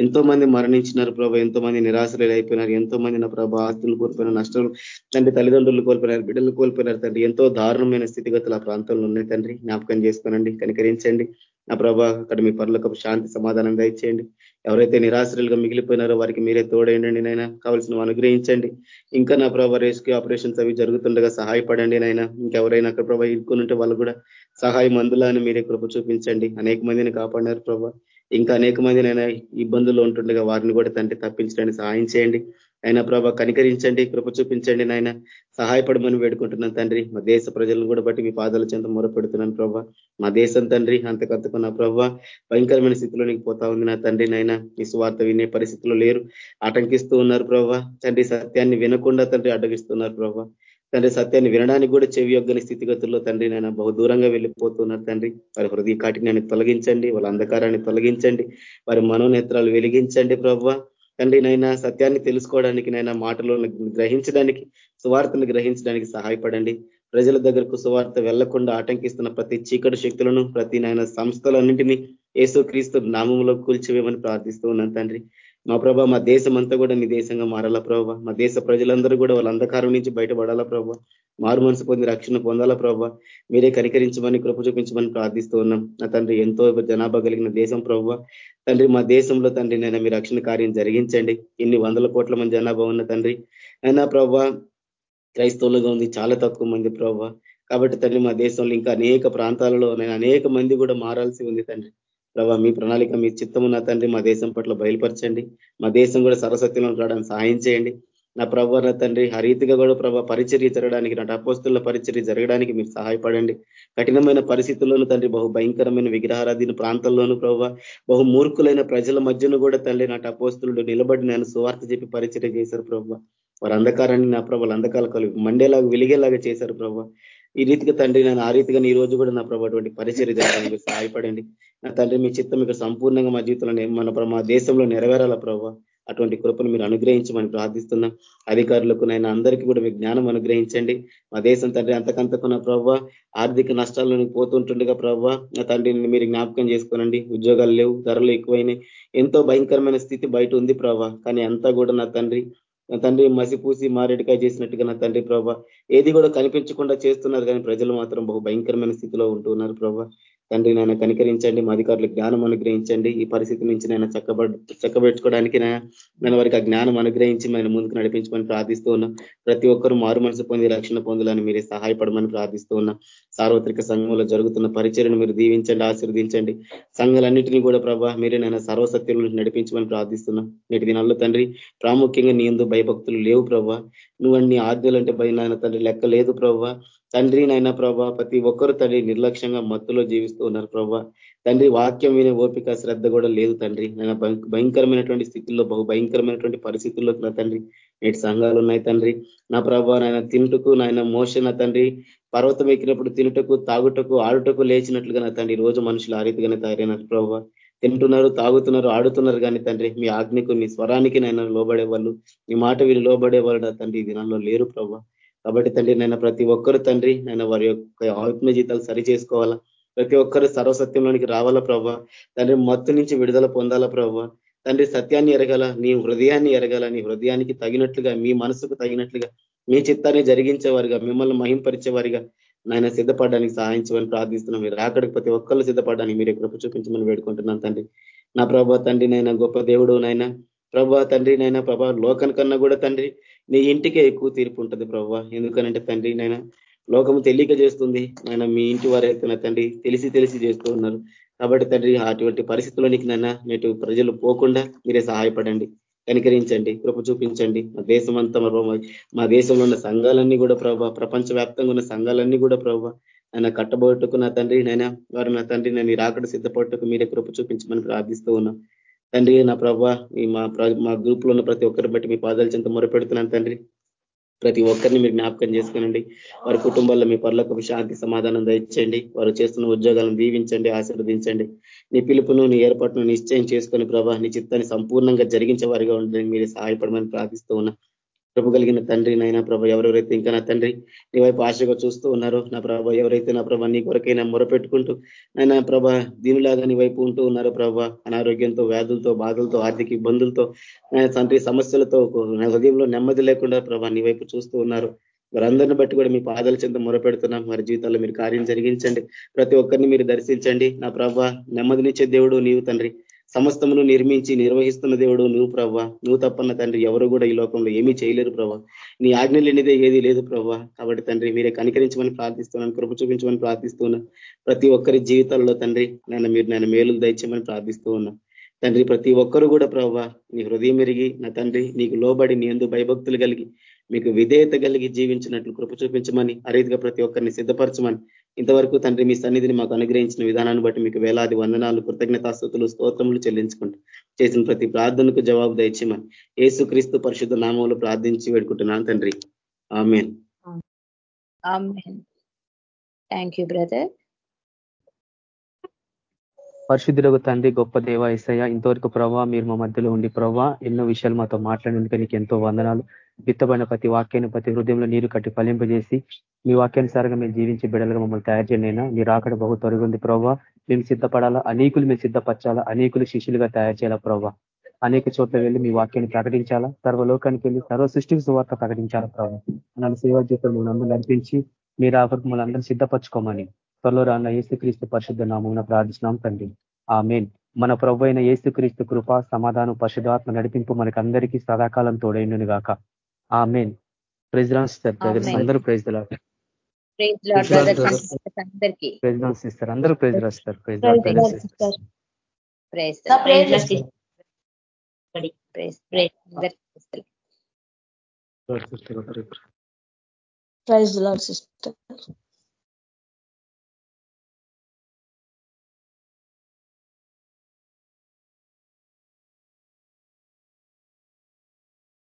ఎంతో మంది మరణించినారు ప్రభా ఎంతో మంది నిరాశలు అయిపోయినారు. ఎంతో మంది నా ప్రభా ఆస్తులు కోల్పోయిన నష్టాలు తండ్రి తల్లిదండ్రులు కోల్పోయినారు బిడ్డలు కోల్పోయినారు తండ్రి. ఎంతో దారుణమైన స్థితిగతులు ఆ ప్రాంతంలో ఉన్నాయి తండ్రి. జ్ఞాపకం చేసుకోనండి కనికరించండి. నా ప్రభా అక్కడ మీ పనులకు శాంతి సమాధానం దయచేయండి. ఎవరైతే నిరాశ్రయులుగా మిగిలిపోయినారో వారికి మీరే తోడేయండి నైనా కావాల్సిన అనుగ్రహించండి. ఇంకా నా ప్రభావ రెస్క్యూ ఆపరేషన్స్ అవి జరుగుతుండగా సహాయపడండి నైనా ఇంకెవరైనా అక్కడ ప్రభావ ఇరుకుని వాళ్ళు కూడా సహాయం అందులని మీరే కృప చూపించండి. అనేక మందిని కాపాడినారు ప్రభావ ఇంకా అనేక మందినైనా ఇబ్బందులు ఉంటుండగా వారిని కూడా తండ్రి తప్పించడానికి సహాయం చేయండి. అయినా ప్రభా కనికరించండి కృప చూపించండి నాయన. సహాయపడమని వేడుకుంటున్నాను తండ్రి. మా దేశ ప్రజలను కూడా బట్టి మీ పాదాల చెంత మొరపెడుతున్నాను ప్రభా. మా దేశం తండ్రి అంతకంతకు నా ప్రభా. భయంకరమైన స్థితిలో నీకు పోతా ఉంది నా తండ్రి నాయన. మీ స్వార్థ వినే పరిస్థితిలో లేరు. ఆటంకిస్తూ ఉన్నారు ప్రభా. తండ్రి సత్యాన్ని వినకుండా తండ్రి అడ్డగిస్తున్నారు ప్రభా. తండ్రి సత్యాన్ని వినడానికి కూడా చెవి యొగ్గని స్థితిగతుల్లో తండ్రి నాయన బహు దూరంగా వెళ్ళిపోతున్నారు తండ్రి. వారి హృదయ కాటిని తొలగించండి వాళ్ళ అంధకారాన్ని తొలగించండి వారి మనోనేత్రాలు వెలిగించండి ప్రభావ తండ్రి నైనా సత్యాన్ని తెలుసుకోవడానికి నైనా మాటలను గ్రహించడానికి సువార్తను గ్రహించడానికి సహాయపడండి. ప్రజల దగ్గరకు సువార్త వెళ్ళకుండా ఆటంకిస్తున్న ప్రతి చీకటి శక్తులను ప్రతి నాయన సంస్థలన్నింటినీ క్రీస్తు నామంలో కూల్చివేమని ప్రార్థిస్తూ ఉన్నాను తండ్రి. మా ప్రభా మా దేశం అంతా కూడా నీ దేశంగా మారాలా ప్రభావ మా దేశ ప్రజలందరూ కూడా వాళ్ళ అంధకారం నుంచి బయటపడాలా ప్రభావ మారు మనసు పొంది రక్షణ పొందాలా ప్రభావ మీరే కనికరించమని కృప చూపించమని ప్రార్థిస్తూ ఉన్నాం. నా తండ్రి ఎంతో జనాభా కలిగిన దేశం ప్రభావ తండ్రి మా దేశంలో తండ్రి నేను మీ రక్షణ కార్యం జరిగించండి. ఇన్ని వందల కోట్ల మంది జనాభా ఉన్న తండ్రి. అయినా ప్రభా క్రైస్తవులుగా ఉంది చాలా తక్కువ మంది ప్రభావ కాబట్టి తండ్రి మా దేశంలో ఇంకా అనేక ప్రాంతాలలో నేను అనేక మంది కూడా మారాల్సి ఉంది తండ్రి. ప్రభా మీ ప్రణాళిక మీ చిత్తము నా తండ్రి మా దేశం పట్ల బయలుపరచండి. మా దేశం కూడా సరస్వతిలో రావడానికి సహాయం చేయండి. నా ప్రభు నా తండ్రి హరీతిగా కూడా ప్రభా పరిచర్య జరగడానికి నా అపోస్తుల పరిచర్య జరగడానికి మీరు సహాయపడండి. కఠినమైన పరిస్థితుల్లోనూ తండ్రి బహు భయంకరమైన విగ్రహారాధీన ప్రాంతాల్లోనూ ప్రభావ బహు మూర్ఖులైన ప్రజల మధ్యను కూడా తండ్రి నా అపోస్తులు నిలబడి నేను సువార్త చెప్పి పరిచర్య చేశారు ప్రభావ వారి అంధకారాన్ని నా ప్రభావ అంధకాల కలిగి మండేలాగా వెలిగేలాగా చేశారు ప్రభావ ఈ రీతిగా తండ్రి నేను ఆ రీతిగా ఈ రోజు కూడా నా ప్రభావ అటువంటి పరిచర్య జరగడానికి సహాయపడండి. నా తండ్రి మీ చిత్తం ఇక్కడ సంపూర్ణంగా మా జీవితంలో మన మా దేశంలో నెరవేరాల ప్రభావ అటువంటి కృపను మీరు అనుగ్రహించమని ప్రార్థిస్తున్నాం. అధికారులకు నేను అందరికీ కూడా మీ జ్ఞానం అనుగ్రహించండి. మా దేశం తండ్రి అంతకంతకు నా ప్రభావ ఆర్థిక నష్టాలను పోతుంటుండగా ప్రభావ నా తండ్రిని మీరు జ్ఞాపకం చేసుకోనండి. ఉద్యోగాలు లేవు ధరలు ఎక్కువైనాయి. ఎంతో భయంకరమైన స్థితి బయట ఉంది ప్రభావ కానీ అంతా కూడా నా తండ్రి నా తండ్రి మసిపూసి మారేడుకాయ చేసినట్టుగా నా తండ్రి ప్రభా. ఏది కూడా కనిపించకుండా చేస్తున్నారు కానీ ప్రజలు మాత్రం బహు భయంకరమైన స్థితిలో ఉంటున్నారు ప్రభా. తండ్రి నాయన కనికరించండి మా అధికారులకు జ్ఞానం అనుగ్రహించండి. ఈ పరిస్థితి నుంచి నేను చక్కబడ్ చక్కబెట్టుకోవడానికి నేను వారికి ఆ జ్ఞానం అనుగ్రహించి మన ముందుకు నడిపించమని ప్రార్థిస్తూ ఉన్నాం. ప్రతి ఒక్కరు మారు మనసు పొంది రక్షణ పొందాలని మీరే సహాయపడమని ప్రార్థిస్తూ ఉన్నాం. సార్వత్రిక సంఘంలో జరుగుతున్న పరిచయను మీరు దీవించండి ఆశీర్వదించండి. సంఘాలన్నింటినీ కూడా ప్రభా మీరే నేను సర్వసత్యంలో నడిపించమని ప్రార్థిస్తున్నాం. నేటి దినాల్లో తండ్రి ప్రాముఖ్యంగా నీ ఎందు భయభక్తులు లేవు ప్రభా. నువ్వన్నీ ఆద్యులంటే భయ నాయన తండ్రి లెక్క లేదు ప్రభా. తండ్రి నైనా ప్రభా ప్రతి ఒక్కరు తండ్రి నిర్లక్ష్యంగా మత్తులో జీవిస్తూ ఉన్నారు ప్రభా. తండ్రి వాక్యం వినే ఓపిక శ్రద్ధ కూడా లేదు తండ్రి. నేను భయంకరమైనటువంటి స్థితిలో బహు భయంకరమైనటువంటి పరిస్థితుల్లో నా తండ్రి. నేటి సంఘాలు ఉన్నాయి తండ్రి. నా ప్రభా నాయన తినుటకు నాయన మోషన్ తండ్రి. పర్వతం ఎక్కినప్పుడు తినుటకు తాగుటకు ఆడుటకు లేచినట్లుగా నా తండ్రి రోజు మనుషులు ఆ రీతిగానే తయారైనారు ప్రభావ తింటున్నారు తాగుతున్నారు ఆడుతున్నారు కానీ తండ్రి మీ ఆజ్ఞకు మీ స్వరానికి నైనా లోబడే వాళ్ళు మీ మాట వీళ్ళు లోబడే వాళ్ళు తండ్రి ఈ దినాల్లో లేరు ప్రభావ కాబట్టి తండ్రి నేను ప్రతి ఒక్కరు తండ్రి నేను వారి యొక్క ఆత్మ జీతాలు సరి చేసుకోవాలా. ప్రతి ఒక్కరు సర్వసత్యంలోనికి రావాలా ప్రభా. తండ్రి మత్తు నుంచి విడుదల పొందాలా ప్రభావ తండ్రి సత్యాన్ని ఎరగల నీ హృదయాన్ని ఎరగల నీ హృదయానికి తగినట్లుగా మీ మనసుకు తగినట్లుగా మీ చిత్తాన్ని జరిగించేవారిగా మిమ్మల్ని మహింపరిచేవారిగా నాయన సిద్ధపడడానికి సహాయించమని ప్రార్థిస్తున్నాం. మీరు అక్కడికి ప్రతి ఒక్కళ్ళు సిద్ధపడడానికి మీరు కృప చూపించమని వేడుకుంటున్నాను తండ్రి. నా ప్రభా తండ్రి నైనా గొప్ప దేవుడు నాయన ప్రభా తండ్రి నైనా ప్రభా లోకం కన్నా కూడా తండ్రి నీ ఇంటికే ఎక్కువ తీర్పు ఉంటుంది ప్రభా. ఎందుకనంటే తండ్రి నైనా లోకము తెలియక చేస్తుంది. ఆయన మీ ఇంటి వారైతే తండ్రి తెలిసి తెలిసి చేస్తూ ఉన్నారు. కాబట్టి తండ్రి అటువంటి పరిస్థితుల్లోనికి నైనా నేటి ప్రజలు పోకుండా మీరే సహాయపడండి. కనికరించండి కృప చూపించండి. మా దేశం అంతా మా దేశంలో ఉన్న సంఘాలన్నీ కూడా ప్రభావ ప్రపంచవ్యాప్తంగా ఉన్న సంఘాలన్నీ కూడా ప్రభావ నన్ను కట్టబోటుకు నా తండ్రి నైనా వారు నా తండ్రి నేను రాకడ సిద్ధపట్టుకు మీరే కృప చూపించమని ప్రార్థిస్తూ ఉన్నాం. తండ్రి నా ప్రభా మా మా గ్రూప్లో ఉన్న ప్రతి ఒక్కరి బట్టి మీ పాదాలు చెంత మొరపెడుతున్నాను తండ్రి. ప్రతి ఒక్కరిని మీరు జ్ఞాపకం చేసుకోనండి. వారి కుటుంబాల్లో మీ పర్లకు శాంతి సమాధానం దయచేయండి. వారు చేస్తున్న ఉద్యోగాలను దీవించండి ఆశీర్వదించండి. నీ పిలుపును నీ ఏర్పాటును నిశ్చయం చేసుకొని ప్రభా నీ చిత్తాన్ని సంపూర్ణంగా జరిగించే వారిగా ఉండడానికి మీరు సహాయపడమని ప్రార్థిస్తూ ఉన్నా. ప్రభు కలిగిన తండ్రి నైనా ప్రభ ఎవరెవరైతే ఇంకా నా తండ్రి నీ వైపు ఆశగా చూస్తూ ఉన్నారో నా ప్రభ ఎవరైతే నా ప్రభ నీ కొరకైనా మొరపెట్టుకుంటూ నాయన ప్రభ దీనిలాగా నీ వైపు ఉంటూ ఉన్నారో ప్రభ అనారోగ్యంతో వ్యాధులతో బాధలతో ఆర్థిక ఇబ్బందులతో తండ్రి సమస్యలతో హృదయంలో నెమ్మది లేకుండా ప్రభ నీ వైపు చూస్తూ ఉన్నారు. వారందరిని బట్టి కూడా మీ పాదాల చెంత మొరపెడుతున్నాం. వారి జీవితాల్లో మీరు కార్యం జరిగించండి. ప్రతి ఒక్కరిని మీరు దర్శించండి. నా ప్రభ నెమ్మదినిచ్చే దేవుడు నీవు తండ్రి. సమస్తమును నిర్మించి నిర్వహిస్తున్న దేవుడు నువ్వు ప్రభా నువ్వు తప్పన్న తండ్రి ఎవరు కూడా ఈ లోకంలో ఏమీ చేయలేరు ప్రభా నీ ఆజ్ఞ లేనిదే ఏది లేదు ప్రభా కాబట్టి తండ్రి మీరే కనికరించమని ప్రార్థిస్తున్నాను కృప చూపించమని ప్రార్థిస్తున్నా ప్రతి ఒక్కరి జీవితాల్లో తండ్రి నన్ను మీరు నన్ను మేలులు దయచేయమని ప్రార్థిస్తూ ఉన్నా తండ్రి ప్రతి ఒక్కరు కూడా ప్రభావ నీ హృదయం మెరిగి నా తండ్రి నీకు లోబడి నీ ఎందు భయభక్తులు కలిగి మీకు విధేయత కలిగి జీవించినట్లు కృప చూపించమని అరీతిగా ప్రతి ఒక్కరిని సిద్ధపరచమని ఇంతవరకు తండ్రి మీ సన్నిధిని మాకు అనుగ్రహించిన విధానాన్ని బట్టి మీకు వేలాది వందనాలు కృతజ్ఞతాస్థుతులు స్తోత్రములు చెల్లించుకుంటూ చేసిన ప్రతి ప్రార్థనకు జవాబు దయచేమని ఏసు క్రీస్తు పరిశుద్ధ నామంలో ప్రార్థించి వేడుకుంటున్నాను తండ్రి. ఆమెన్. థ్యాంక్ యూ బ్రదర్ పరిశుద్ధులకు తండ్రి గొప్ప దేవ ఇసయ్య ఇంతవరకు ప్రభావ మీరు మా మధ్యలో ఉండి ప్రభావ ఎన్నో విషయాలు మాతో మాట్లాడినందుకు నీకు ఎంతో వందనాలు. విత్తబడిన ప్రతి వాక్యాన్ని ప్రతి హృదయంలో నీరు కట్టి ఫలింపజేసి మీ వాక్యానుసారంగా మేము జీవించి బిడలుగా మమ్మల్ని తయారు చేయనైనా మీరు ఆకడ బహు తొలగింది ప్రభావ మేము సిద్ధపడాలా? అనేకులు మేము సిద్ధపరచాలా? అనేకులు శిష్యులుగా తయారు చేయాలా ప్రభావ అనేక చోట్ల వెళ్ళి మీ వాక్యాన్ని ప్రకటించాలా? సర్వలోకానికి వెళ్ళి సర్వ సృష్టికి సువార్త ప్రకటించాలా ప్రభావ నన్ను సేవా జీవితం మమ్మల్ని నడిపించి మీరు ఆఫర్ మమ్మల్ని అందరూ సిద్ధపరచుకోమని. త్వరలో రాన్న ఏసుక్రీస్తు పరిశుద్ధ నామం ప్రార్థిస్తున్నాం తండ్రి. ఆ మెయిన్ మన ప్రభు అయిన ఏసుక్రీస్తు కృప సమాధానం పరిశుధాత్మ నడిపింపు మనకి అందరికీ సదాకాలం తోడైండును గాక. ఆ మెయిన్ ప్రైజ్ అందరూ ప్రైజ్ ప్రైజ్ సిస్టర్. అందరూ ప్రైజ్ రాస్తారు ప్రైజ్ ప్రైజ్ లాడ్ సిస్టర్.